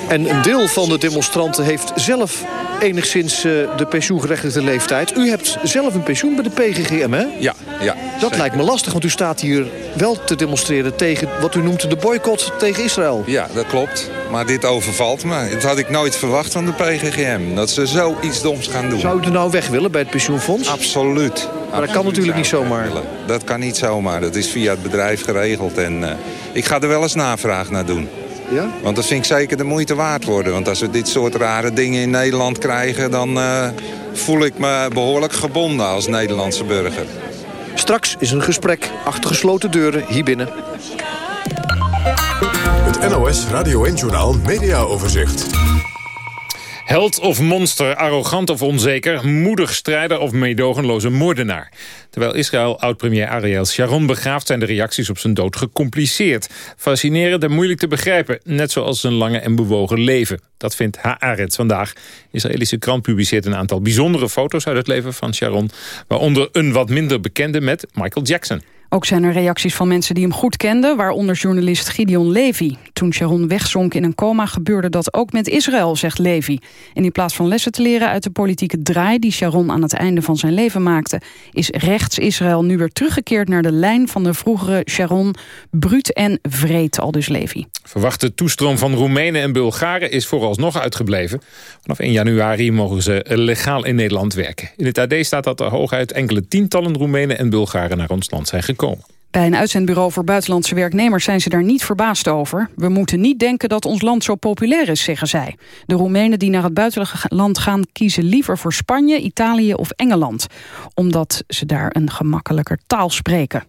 [SPEAKER 52] En een deel van de demonstranten heeft zelf enigszins uh, de pensioengerechtigde leeftijd. U hebt zelf een pensioen bij de PGGM, hè?
[SPEAKER 53] Ja, ja.
[SPEAKER 52] Dat
[SPEAKER 53] zeker.
[SPEAKER 52] lijkt me lastig, want u staat hier wel te demonstreren... tegen wat u noemt de boycott tegen Israël.
[SPEAKER 53] Ja, dat klopt. Maar dit overvalt me. Dat had ik nooit verwacht van de PGGM. Dat ze zoiets doms gaan doen.
[SPEAKER 52] Zou u er nou weg willen bij het pensioenfonds?
[SPEAKER 53] Absoluut.
[SPEAKER 52] Maar dat kan natuurlijk niet zomaar.
[SPEAKER 53] Dat kan niet zomaar. Dat is via het bedrijf geregeld. En uh, ik ga er wel eens navraag naar doen.
[SPEAKER 52] Ja?
[SPEAKER 53] Want dat vind ik zeker de moeite waard worden. Want als we dit soort rare dingen in Nederland krijgen... dan uh, voel ik me behoorlijk gebonden als Nederlandse burger.
[SPEAKER 52] Straks is een gesprek achter gesloten deuren hier binnen.
[SPEAKER 1] Het NOS Radio 1-journaal Media Overzicht.
[SPEAKER 3] Held of monster, arrogant of onzeker, moedig strijder of meedogenloze moordenaar. Terwijl Israël oud-premier Ariel Sharon begraaft... zijn de reacties op zijn dood gecompliceerd. Fascinerend en moeilijk te begrijpen. Net zoals zijn lange en bewogen leven. Dat vindt Haaretz vandaag. Israëlische krant publiceert een aantal bijzondere foto's uit het leven van Sharon. Waaronder een wat minder bekende met Michael Jackson.
[SPEAKER 2] Ook zijn er reacties van mensen die hem goed kenden... waaronder journalist Gideon Levy. Toen Sharon wegzonk in een coma gebeurde dat ook met Israël, zegt Levy. En in plaats van lessen te leren uit de politieke draai... die Sharon aan het einde van zijn leven maakte... is rechts-Israël nu weer teruggekeerd naar de lijn van de vroegere Sharon... bruut en vreed, al dus Levy.
[SPEAKER 3] Verwachte toestroom van Roemenen en Bulgaren is vooralsnog uitgebleven. Vanaf 1 januari mogen ze legaal in Nederland werken. In het AD staat dat er hooguit enkele tientallen Roemenen en Bulgaren naar ons land zijn gekomen.
[SPEAKER 2] Bij een uitzendbureau voor buitenlandse werknemers zijn ze daar niet verbaasd over. We moeten niet denken dat ons land zo populair is, zeggen zij. De Roemenen die naar het buitenland gaan kiezen liever voor Spanje, Italië of Engeland. Omdat ze daar een gemakkelijker taal spreken.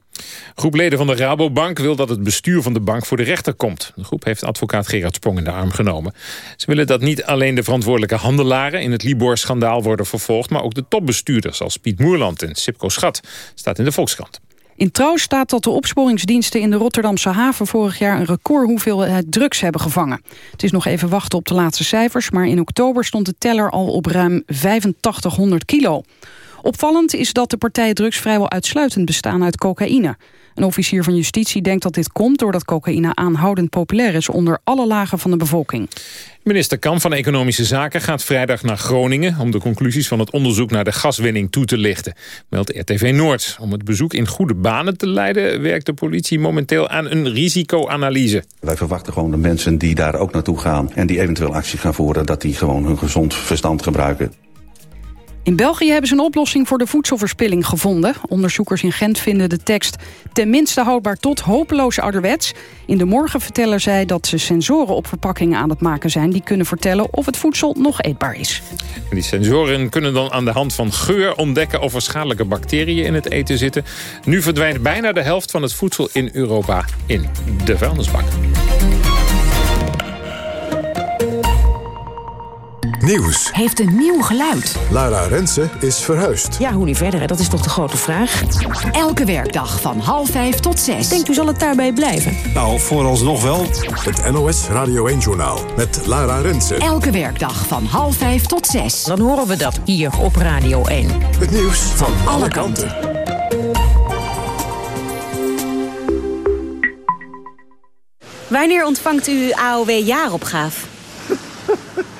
[SPEAKER 3] Groep leden van de Rabobank wil dat het bestuur van de bank voor de rechter komt. De groep heeft advocaat Gerard Sprong in de arm genomen. Ze willen dat niet alleen de verantwoordelijke handelaren in het Libor-schandaal worden vervolgd, maar ook de topbestuurders als Piet Moerland en Sipko Schat, staat in de Volkskrant.
[SPEAKER 2] In Trouw staat dat de opsporingsdiensten in de Rotterdamse haven... vorig jaar een record hoeveelheid drugs hebben gevangen. Het is nog even wachten op de laatste cijfers... maar in oktober stond de teller al op ruim 8500 kilo. Opvallend is dat de partijen drugs vrijwel uitsluitend bestaan uit cocaïne. Een officier van justitie denkt dat dit komt doordat cocaïne aanhoudend populair is onder alle lagen van de bevolking.
[SPEAKER 3] Minister Kam van Economische Zaken gaat vrijdag naar Groningen... om de conclusies van het onderzoek naar de gaswinning toe te lichten, meldt RTV Noord. Om het bezoek in goede banen te leiden... werkt de politie momenteel aan een risicoanalyse.
[SPEAKER 54] Wij verwachten gewoon de mensen die daar ook naartoe gaan... en die eventueel actie gaan voeren, dat die gewoon hun gezond verstand gebruiken.
[SPEAKER 2] In België hebben ze een oplossing voor de voedselverspilling gevonden. Onderzoekers in Gent vinden de tekst tenminste houdbaar tot hopeloos ouderwets. In de morgen vertellen zij dat ze sensoren op verpakkingen aan het maken zijn... die kunnen vertellen of het voedsel nog eetbaar is.
[SPEAKER 3] En die sensoren kunnen dan aan de hand van geur ontdekken... of er schadelijke bacteriën in het eten zitten. Nu verdwijnt bijna de helft van het voedsel in Europa in de vuilnisbak.
[SPEAKER 1] Nieuws.
[SPEAKER 55] Heeft een nieuw geluid.
[SPEAKER 1] Lara Rensen is verhuisd.
[SPEAKER 55] Ja, hoe nu verder, hè? dat is toch de grote vraag. Elke werkdag van half vijf tot zes. Denkt u zal het daarbij blijven?
[SPEAKER 1] Nou, vooralsnog wel. Het NOS Radio 1-journaal met Lara Rensen.
[SPEAKER 55] Elke werkdag van half vijf tot zes. Dan horen we dat hier op Radio 1.
[SPEAKER 1] Het nieuws van alle kanten.
[SPEAKER 56] Wanneer ontvangt u AOW-jaaropgave?
[SPEAKER 57] Jaaropgave?